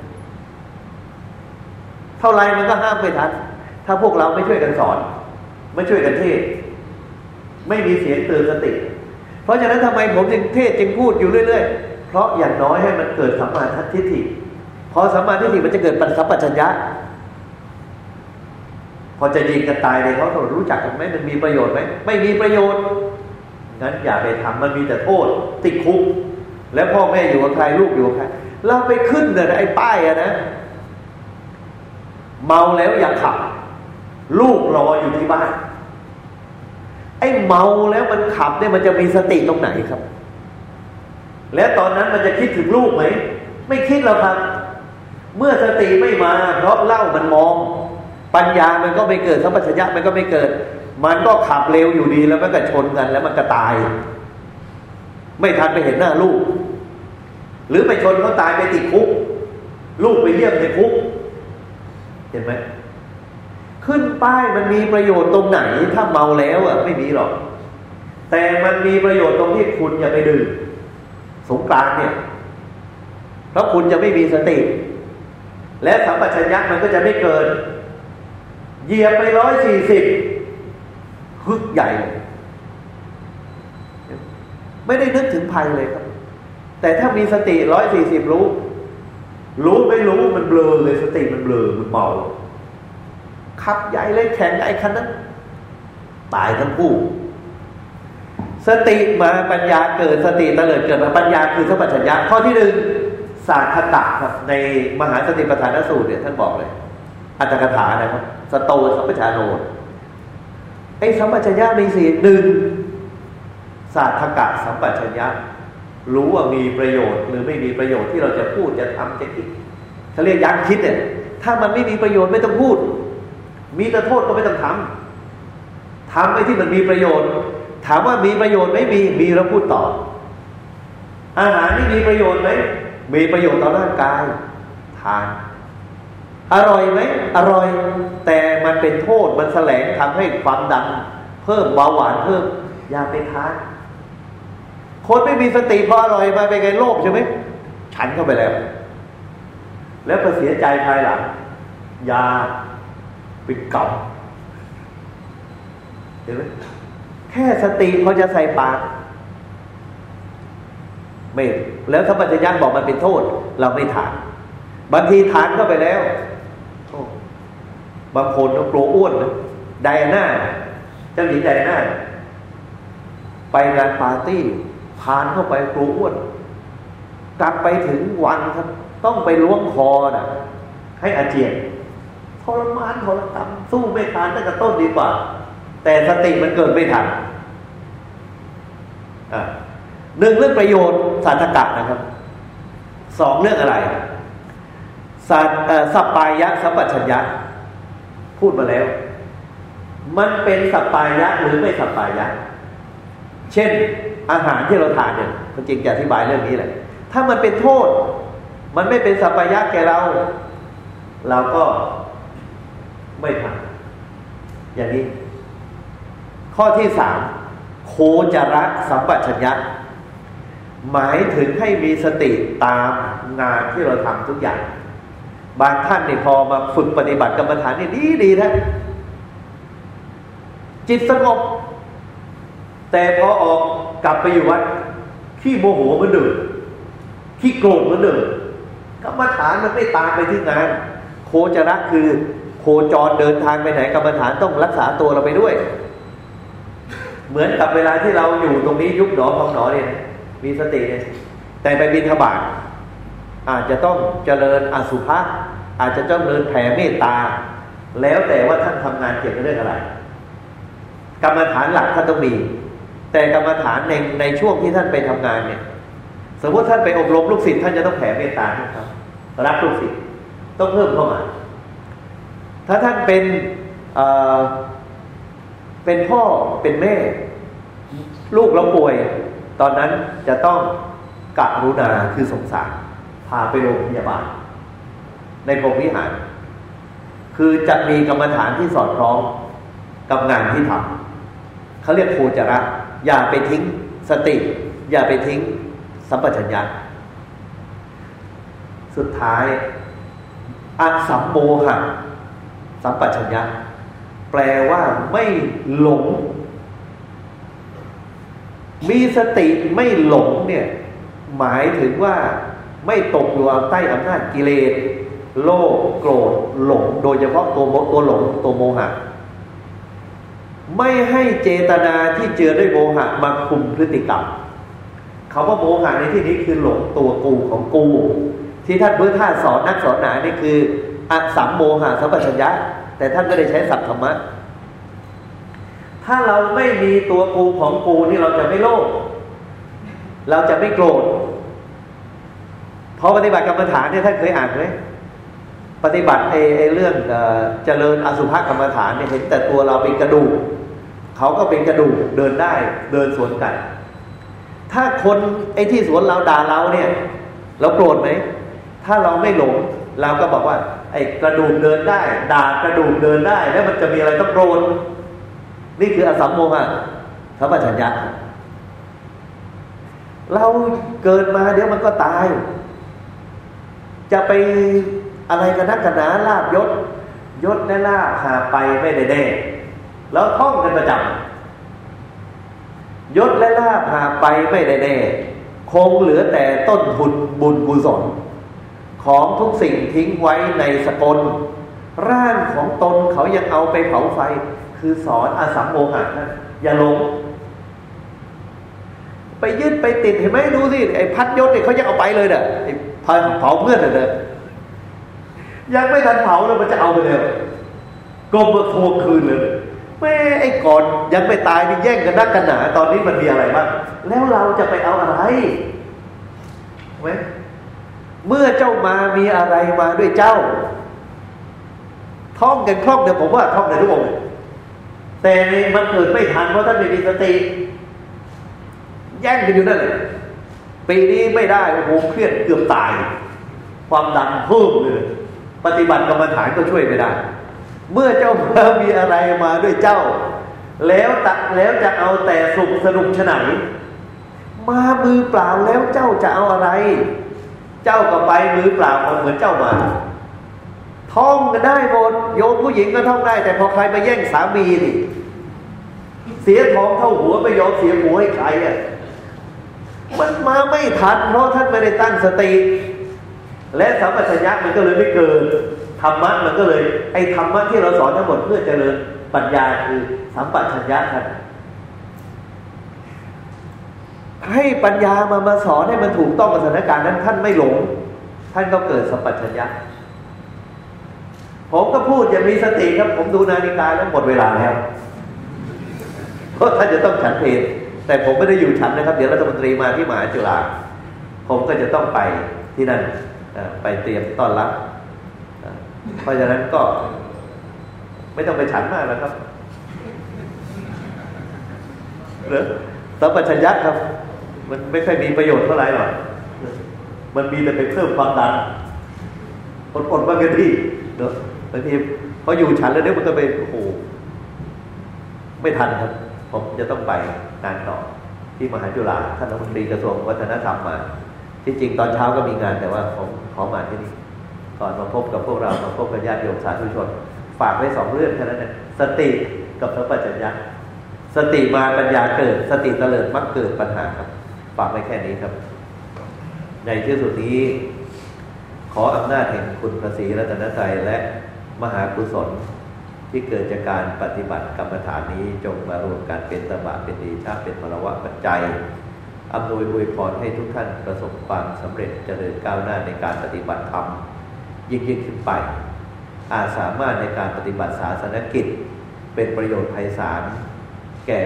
เท่าไรมันก็ห้ามไม่ทันถ้าพวกเราไม่ช่วยกันสอน ไม่ช่วยกันเทศ ไม่มีเสียงเตือนสติ เพราะฉะนั้นทำไมผมจึงเทศจึงพูดอยู่เรื่อย ๆ เพราะอย่างน้อยให้มันเกิดสัมมาทิฏฐิพอสัมมาทิฏฐิมันจะเกิดปัญสัมปชัญญะพอจะยิงกันตายในเขาต้องรู้จักกันไหมมันมีประโยชน์ไหมไม่มีประโยชน์งั้นอย่าไปทำมันมีแต่โทษ ติดคุก แล้วพ่อแม่อยู่กับใครลูกอยู่กับใครเราไปขึ้นเนี่ยไอ้ป้ายอะนะ เมาแล้วอย่าขับ ลูกรออยู่ที่บ้าน ไอ้เมาแล้วมันขับเนี่ยมันจะมีสติตรงไหนครับ แล้วตอนนั้นมันจะคิดถึงลูกไหม ไม่คิดหรอกครับ เมื่อสติไม่มา เพราะเล่ามันมอง ปัญญามันก็ไม่เกิดสัมปชัญญะมันก็ไม่เกิด มันก็ขับเร็วอยู่ดีแล้วมันก็ชนกันแล้วมันก็ตาย ไม่ทันไปเห็นหน้าลูก หรือไปชนเขาตายไปติดคุก ลูกไปเยี่ยมในคุก เห็นไหมขึ้นป้ายมันมีประโยชน์ตรงไหน ถ้าเมาแล้วอะไม่มีหรอก แต่มันมีประโยชน์ตรงที่คุณอย่าไปดื่มสงกรานเนี่ย เพราะคุณจะไม่มีสติ และสัมปชัญญะมันก็จะไม่เกินเหยียบไปร้อยสี่สิบฮึกใหญ่ ไม่ได้นึกถึงภัยเลยครับ แต่ถ้ามีสติร้อยสี่สิบรู้ รู้ไม่รู้มันเบลอเลยสติมันเบลอมันเมาขับใหญ่เลยแข่งไอ้คันนั้น ตายทั้งคู่ สติมาปัญญาเกิดสติตะเลิดเกิดมาปัญญาคือสัมปชัญญะข้อที่หนึ่งศาสตะครับในมหาสติปัฏฐานสูตรเนี่ยท่านบอกเลย อัตถกถานะครับสโตสัมปชาโนไอ้สัมปชัญญะมีสี่หนึ่งศาสตร์กะสัมปชัญญะ รู้ว่ามีประโยชน์หรือไม่มีประโยชน์ที่เราจะพูดจะทำจะคิดเขาเรียกยั้งคิดเนี่ยถ้ามันไม่มีประโยชน์ไม่ต้องพูด มีแต่โทษก็ไม่ต้องทำทำไอ้ที่มันมีประโยชน์ ถามว่ามีประโยชน์ไหมมีมีแล้วพูดต่อ อาหารนี่มีประโยชน์ไหมมีประโยชน์ต่อร่างกายทาน อร่อยไหมอร่อย แต่มันเป็นโทษมันแสลงทำให้ความดันเพิ่มเบาหวานเพิ่มอย่าไปทาน คนไม่มีสติพออร่อยมาเป็นไงโลภใช่ไหมฉันเข้าไปแล้ว แล้วก็เสียใจภายหลังยาป็นกรรมเห็นไหมแค่สติเขาจะใส่ปากไม่แล้วถ้าปัญญาบอกมันเป็นโทษ เราไม่ทานบางทีทานเข้าไปแล้วบางคนต้องกลัวอ้วนนะไดอาน่าเจ้าหญิงไดอาน่าไปงานปาร์ตี้ ทานเข้าไปกลัวอ้วนกลับไปถึงวันครับ ต้องไปล้วงคอนะให้อาเจียนทรมานทรกรรมสู้ไม่ทานตั้งแต่ต้นดีกว่า แต่สติมันเกิดไม่ทันหนึ่งเรื่องประโยชน์สาธกะนะครับสองเรื่องอะไรสัสปายะสัพพัญญะ พูดมาแล้ว มันเป็นสัปปายะหรือไม่สัปปายะ เช่น อาหารที่เราทานเนี่ยจริงจะอธิบายเรื่องนี้แหละ ถ้ามันเป็นโทษ มันไม่เป็นสัปปายะแก่เรา เราก็ไม่ทำอย่างนี้ ข้อที่สามโคจรสัมปชัญญะหมายถึงให้มีสติตามงานที่เราทำทุกอย่าง บางท่านเนี่พอมาฝึกปฏิบัติกรรมฐานนี่ดีดีนะจิตสงบ แต่พอออก กลับไปอยู่วัดขี้โมโหเหมือนเดิมขี้โกรธเหมือนเดิมกรรมฐานมันไม่ตามไปที่งาน โคจระคือ โคจรเดินทางไปไหนกรรมฐานต้องรักษาตัวเราไปด้วย เหมือนกับเวลาที่เราอยู่ตรงนี้ยุบหนอพองหนอเนี่ย มีสติเนี่ยแต่ไปบินทบาทอาจจะต้องเจริญอสุภะอาจจะต้องเดินแผ่เมตตา แล้วแต่ว่าท่านทำงานเกี่ยวกับเรื่องอะไร กรรมฐานหลักท่านต้องมี แต่กรรมฐานในในช่วงที่ท่านไปทำงานเนี่ย สมมติท่านไปอบรมลูกศิษย์ท่านจะต้องแผ่เมตตาให้เขารับลูกศิษย์ต้องเพิ่มเข้ามา ถ้าท่านเป็นเป็นพ่อเป็นแม่ ลูกเราป่วย ตอนนั้นจะต้องกรุณาคือสงสารพาไปโรงพยาบาล ในโรงวิหาร คือจะมีกรรมฐานที่สอดคล้องกับงานที่ทำเขาเรียกโคจระ อย่าไปทิ้งสติ อย่าไปทิ้งสัมปชัญญะสุดท้ายอสัมโมหะสัมปชัญญะแปลว่าไม่หลง มีสติไม่หลงเนี่ย หมายถึงว่าไม่ตกอยู่ใต้อำนาจกิเลสโลภโกรธหลง โดยเฉพาะตัวตัวหลงตัวโมหะ ไม่ให้เจตนาที่เจือด้วยโมหะมาคุมพฤติกรรมคาว่าโมหะในที่นี้คือหลงตัวกูของกู ที่ท่านพุทธทาสอนนักสอนหนานี่คืออสัมโมหะสัมปชัญญะ แต่ท่านก็ได้ใช้ศัพท์ธรรมะ ถ้าเราไม่มีตัวกูของกูนี่เราจะไม่โลภเราจะไม่โกรธพอปฏิบัติกรรมฐานเนี่ยท่านเคยอ่านไหมปฏิบัติไอ้เรื่องเจริญอสุภกรรมฐานเนี่ยเห็นแต่ตัวเราเป็นกระดูก เขาก็เป็นกระดูกเดินได้เดินสวนกัน ถ้าคนไอ้ที่สวนเราด่าเราเนี่ย เราโกรธไหม ถ้าเราไม่หลงเราก็บอกว่า ไอ้กระดูกเดินได้ ด่ากระดูกเดินได้ แล้วมันจะมีอะไรต้องโกรธนี่คืออสัมโมหะสัมปชัญญะเราเกิดมาเดี๋ยวมันก็ตาย จะไปอะไรกันนักกันหนาลาบยศ ยศและลาบหาไปไม่ได้แน่ แล้วท่องกันประจำยศและลาบหาไปไม่ได้แน่คงเหลือแต่ต้นทุนบุญกุศล ของทุกสิ่งทิ้งไว้ในสกล ร่างของตนเขายังเอาไปเผาไฟ คือสอนอาสัมโมหะนะอย่าลงไปยึดไปติดเห็นไหมดูสิไอ้พัดยศเนี่ยเขายังเอาไปเลยเน่ะไอ้เผาเพื่อนเลยยังไม่ทันเผาแล้วมันจะเอาไปเลยก็มาทวงคืนเลย แม่ไอ้ก่อนยังไม่ตายนี่แย่งกันนักกันหนา ตอนนี้มันมีอะไรบ้างแล้วเราจะไปเอาอะไรไหมเมื่อเจ้ามามีอะไรมาด้วยเจ้า ท่องกันคล่องเดี๋ยวผมว่าท่องในทุกองแต่มันเกิดไม่ทันเพราะท่านไม่มีสติแย่งกันอยู่นั่นแหละปีนี้ไม่ได้โอ้โหเครียดเกือบตาย ความดันเพิ่มเลย ปฏิบัติกรรมฐานก็ช่วยไม่ได้ เมื่อเจ้ามามีอะไรมาด้วยเจ้า แล้วตัดแล้วจะเอาแต่สุขสนุกฉไหน มามือเปล่าแล้วเจ้าจะเอาอะไร เจ้าก็ไปมือเปล่าเหมือนเจ้ามาท่องกันได้หมดโยมผู้หญิงก็ท่องได้ แต่พอใครมาแย่งสามีนี่เสียทองเท่าหัวไม่ยอมเสียหัวให้ใครอะมันมาไม่ทันเพราะท่านไม่ได้ตั้งสติ และสัมปชัญญะมันก็เลยไม่เกิน ธรรมะมันก็เลย ไอ้ธรรมะที่เราสอนทั้งหมดเพื่อเจริญปัญญาคือสัมปชัญญะท่านให้ปัญญามามาสอนให้มันถูกต้องกับสถานการณ์นั้น ท่านไม่หลง ท่านก็เกิดสัมปชัญญะผมก็พูดอย่ามีสติครับ ผมดูนาฬิกาแล้วหมดเวลาแล้วเพราะท่านจะต้องฉันเพลแต่ผมไม่ได้อยู่ฉันนะครับ เดี๋ยวรัฐมนตรีมาที่มหาจุฬาผมก็จะต้องไปที่นั่นไปเตรียมต้อนรับ เพราะฉะนั้นก็ ไม่ต้องไปฉันมากแล้วครับหรือสัมปชัญญะครับ มันไม่ค่อยมีประโยชน์เท่าไหร่หรอกมันมีแต่ไปเพิ่มความดันอดๆบ้างกันที่เนอะบางทีพออยู่ฉันแล้วเนี่ยมันก็ไปโอ้โหไม่ทันครับ ผมจะต้องไปงานต่อที่มหาจุฬาท่านรัฐมนตรีกระทรวงวัฒนธรรมมา ที่จริงตอนเช้าก็มีงานแต่ว่าผมขอมาที่นี่ ก่อนมาพบกับพวกเรามาพบกับญาติโยมสาธุชน ฝากไว้สองเรื่องแค่นั้นเองสติกับสัมปชัญญะสติมาปัญญาเกิด สติเตลิดมักเกิดปัญหาครับฝากไว้แค่นี้ครับ ในที่สุดนี้ ขออำนาจแห่งคุณพระศรีรัตนตรัยและมหากุศลที่เกิดจากการปฏิบัติกรรมฐานนี้จงมารวมกันเป็นตบะเป็นดีชาเป็นมรวะปัจจัยอำนวยอวยพรให้ทุกท่านประสบความสำเร็จเจริญก้าวหน้าในการปฏิบัติธรรม ยิ่งยิ่งขึ้นไป อาจสามารถในการปฏิบัติศาสนกิจ เป็นประโยชน์ไพศาลแก่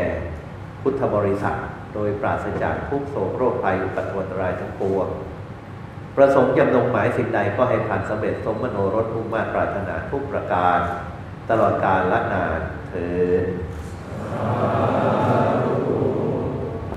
พุทธบริษัท โดยปราศจากทุกโศกโรคภัยอุปัตวันตรายทั้งปวงประสงค์ยำนงหมายสิ่งใดก็ให้ผ่านสำเร็จสมมโนรสมุ่งมาปรารถนาทุกประการ ตลอดกาลละนานเถิด